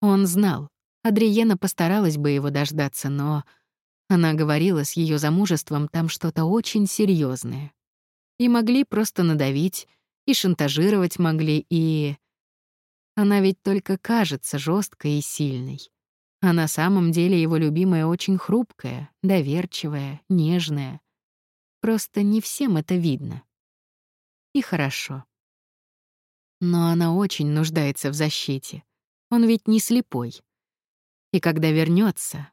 Он знал, Адриена постаралась бы его дождаться, но она говорила с ее замужеством там что-то очень серьезное. И могли просто надавить, и шантажировать могли, и... Она ведь только кажется жесткой и сильной. А на самом деле его любимая очень хрупкая, доверчивая, нежная. Просто не всем это видно. И хорошо. Но она очень нуждается в защите. Он ведь не слепой. И когда вернется,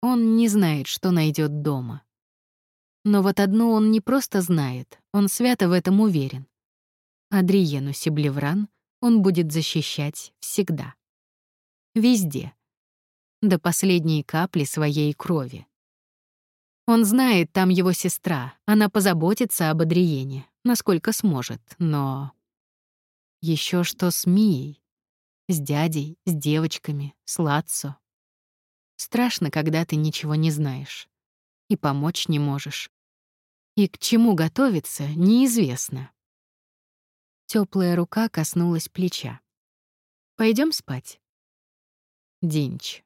он не знает, что найдет дома. Но вот одно он не просто знает, он свято в этом уверен. Адриену Сиблевран он будет защищать всегда. Везде. До последней капли своей крови. Он знает, там его сестра, она позаботится об Адриене, насколько сможет, но... Еще что с Мией, с дядей, с девочками, с Лацо. Страшно, когда ты ничего не знаешь. И помочь не можешь. И к чему готовиться, неизвестно. Теплая рука коснулась плеча. Пойдем спать. Динч.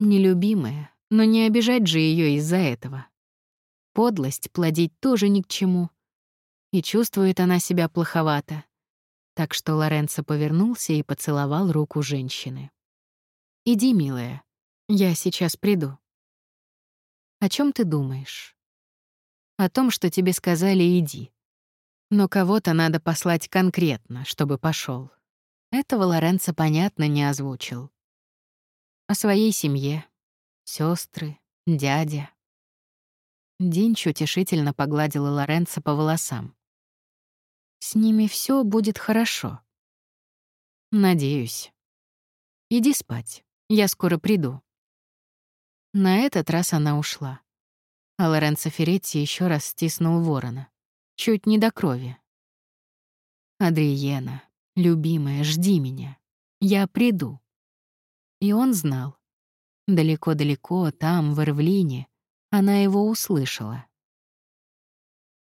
Нелюбимая, но не обижать же ее из-за этого. Подлость плодить тоже ни к чему. И чувствует она себя плоховато. Так что Лоренцо повернулся и поцеловал руку женщины. «Иди, милая, я сейчас приду». «О чем ты думаешь?» «О том, что тебе сказали «иди». Но кого-то надо послать конкретно, чтобы пошел. Этого Лоренцо, понятно, не озвучил. О своей семье, сестры, дядя. Динч утешительно погладила Лоренцо по волосам. «С ними все будет хорошо». «Надеюсь. Иди спать. Я скоро приду». На этот раз она ушла. А Лоренцо Феретти еще раз стиснул ворона. Чуть не до крови. «Адриена, любимая, жди меня. Я приду». И он знал. Далеко-далеко, там, в Ирвлине, она его услышала.